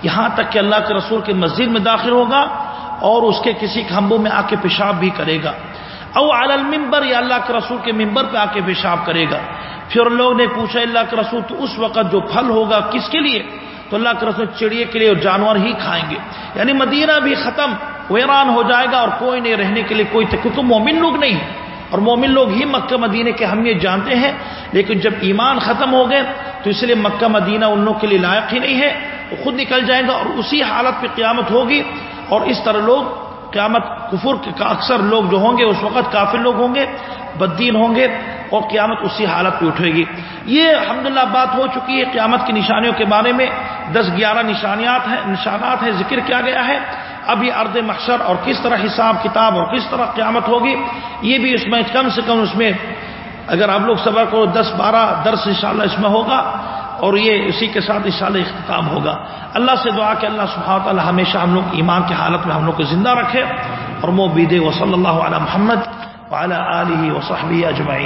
یہاں تک کہ اللہ کے رسول کے مسجد میں داخل ہوگا اور اس کے کسی کھمبوں میں آ کے پیشاب بھی کرے گا۔ او علی المنبر، یا اللہ کے رسول کے ممبر پہ آ کے پیشاب کرے گا۔ پھر لوگ نے پوچھا، اللہ کے رسول، تو اس وقت جو پھل ہوگا کس کے لیے؟ تو اللہ کے رسول چڑیے کے لیے اور جانور ہی کھائیں گے۔ یعنی مدینہ بھی ختم، ویران ہو جائے گا اور کوئی نہیں، رہنے کے لیے کوئی کیونکہ مومن لوگ نہیں۔ اور مومن لوگ ہی مکہ مدینہ کے ہم یہ جانتے ہیں، لیکن جب ایمان ختم ہو گئے تو اس لیے مکہ مدینہ ان لوگ کے لیے لائق ہی نہیں ہے۔ وہ خود نکل جائے گا اور اسی حالت پہ قیامت ہوگی۔ اور اس طرح لوگ قیامت کفر کے اکثر لوگ جو ہوں گے، اس وقت کافی لوگ ہوں گے بدین ہوں گے اور قیامت اسی حالت پہ اٹھے گی۔ یہ الحمد بات ہو چکی ہے قیامت کی نشانیوں کے بارے میں۔ دس گیارہ نشانیات ہیں، نشانات ہیں، ذکر کیا گیا ہے۔ اب یہ ارد محشر اور کس طرح حساب کتاب اور کس طرح قیامت ہوگی، یہ بھی اس میں کم سے کم اس میں اگر آپ لوگ سبق کو دس بارہ درس انشاءاللہ اس میں ہوگا اور یہ اسی کے ساتھ انشاءاللہ اختتام ہوگا۔ اللہ سے دعا کہ اللہ سبحانہ تعالی ہمیشہ ہم لوگ ایمان کی حالت میں ہم لوگ کو زندہ رکھے اور مو بیدے و صلی اللہ علیہ محمد وعلی آلہ و اجمعین۔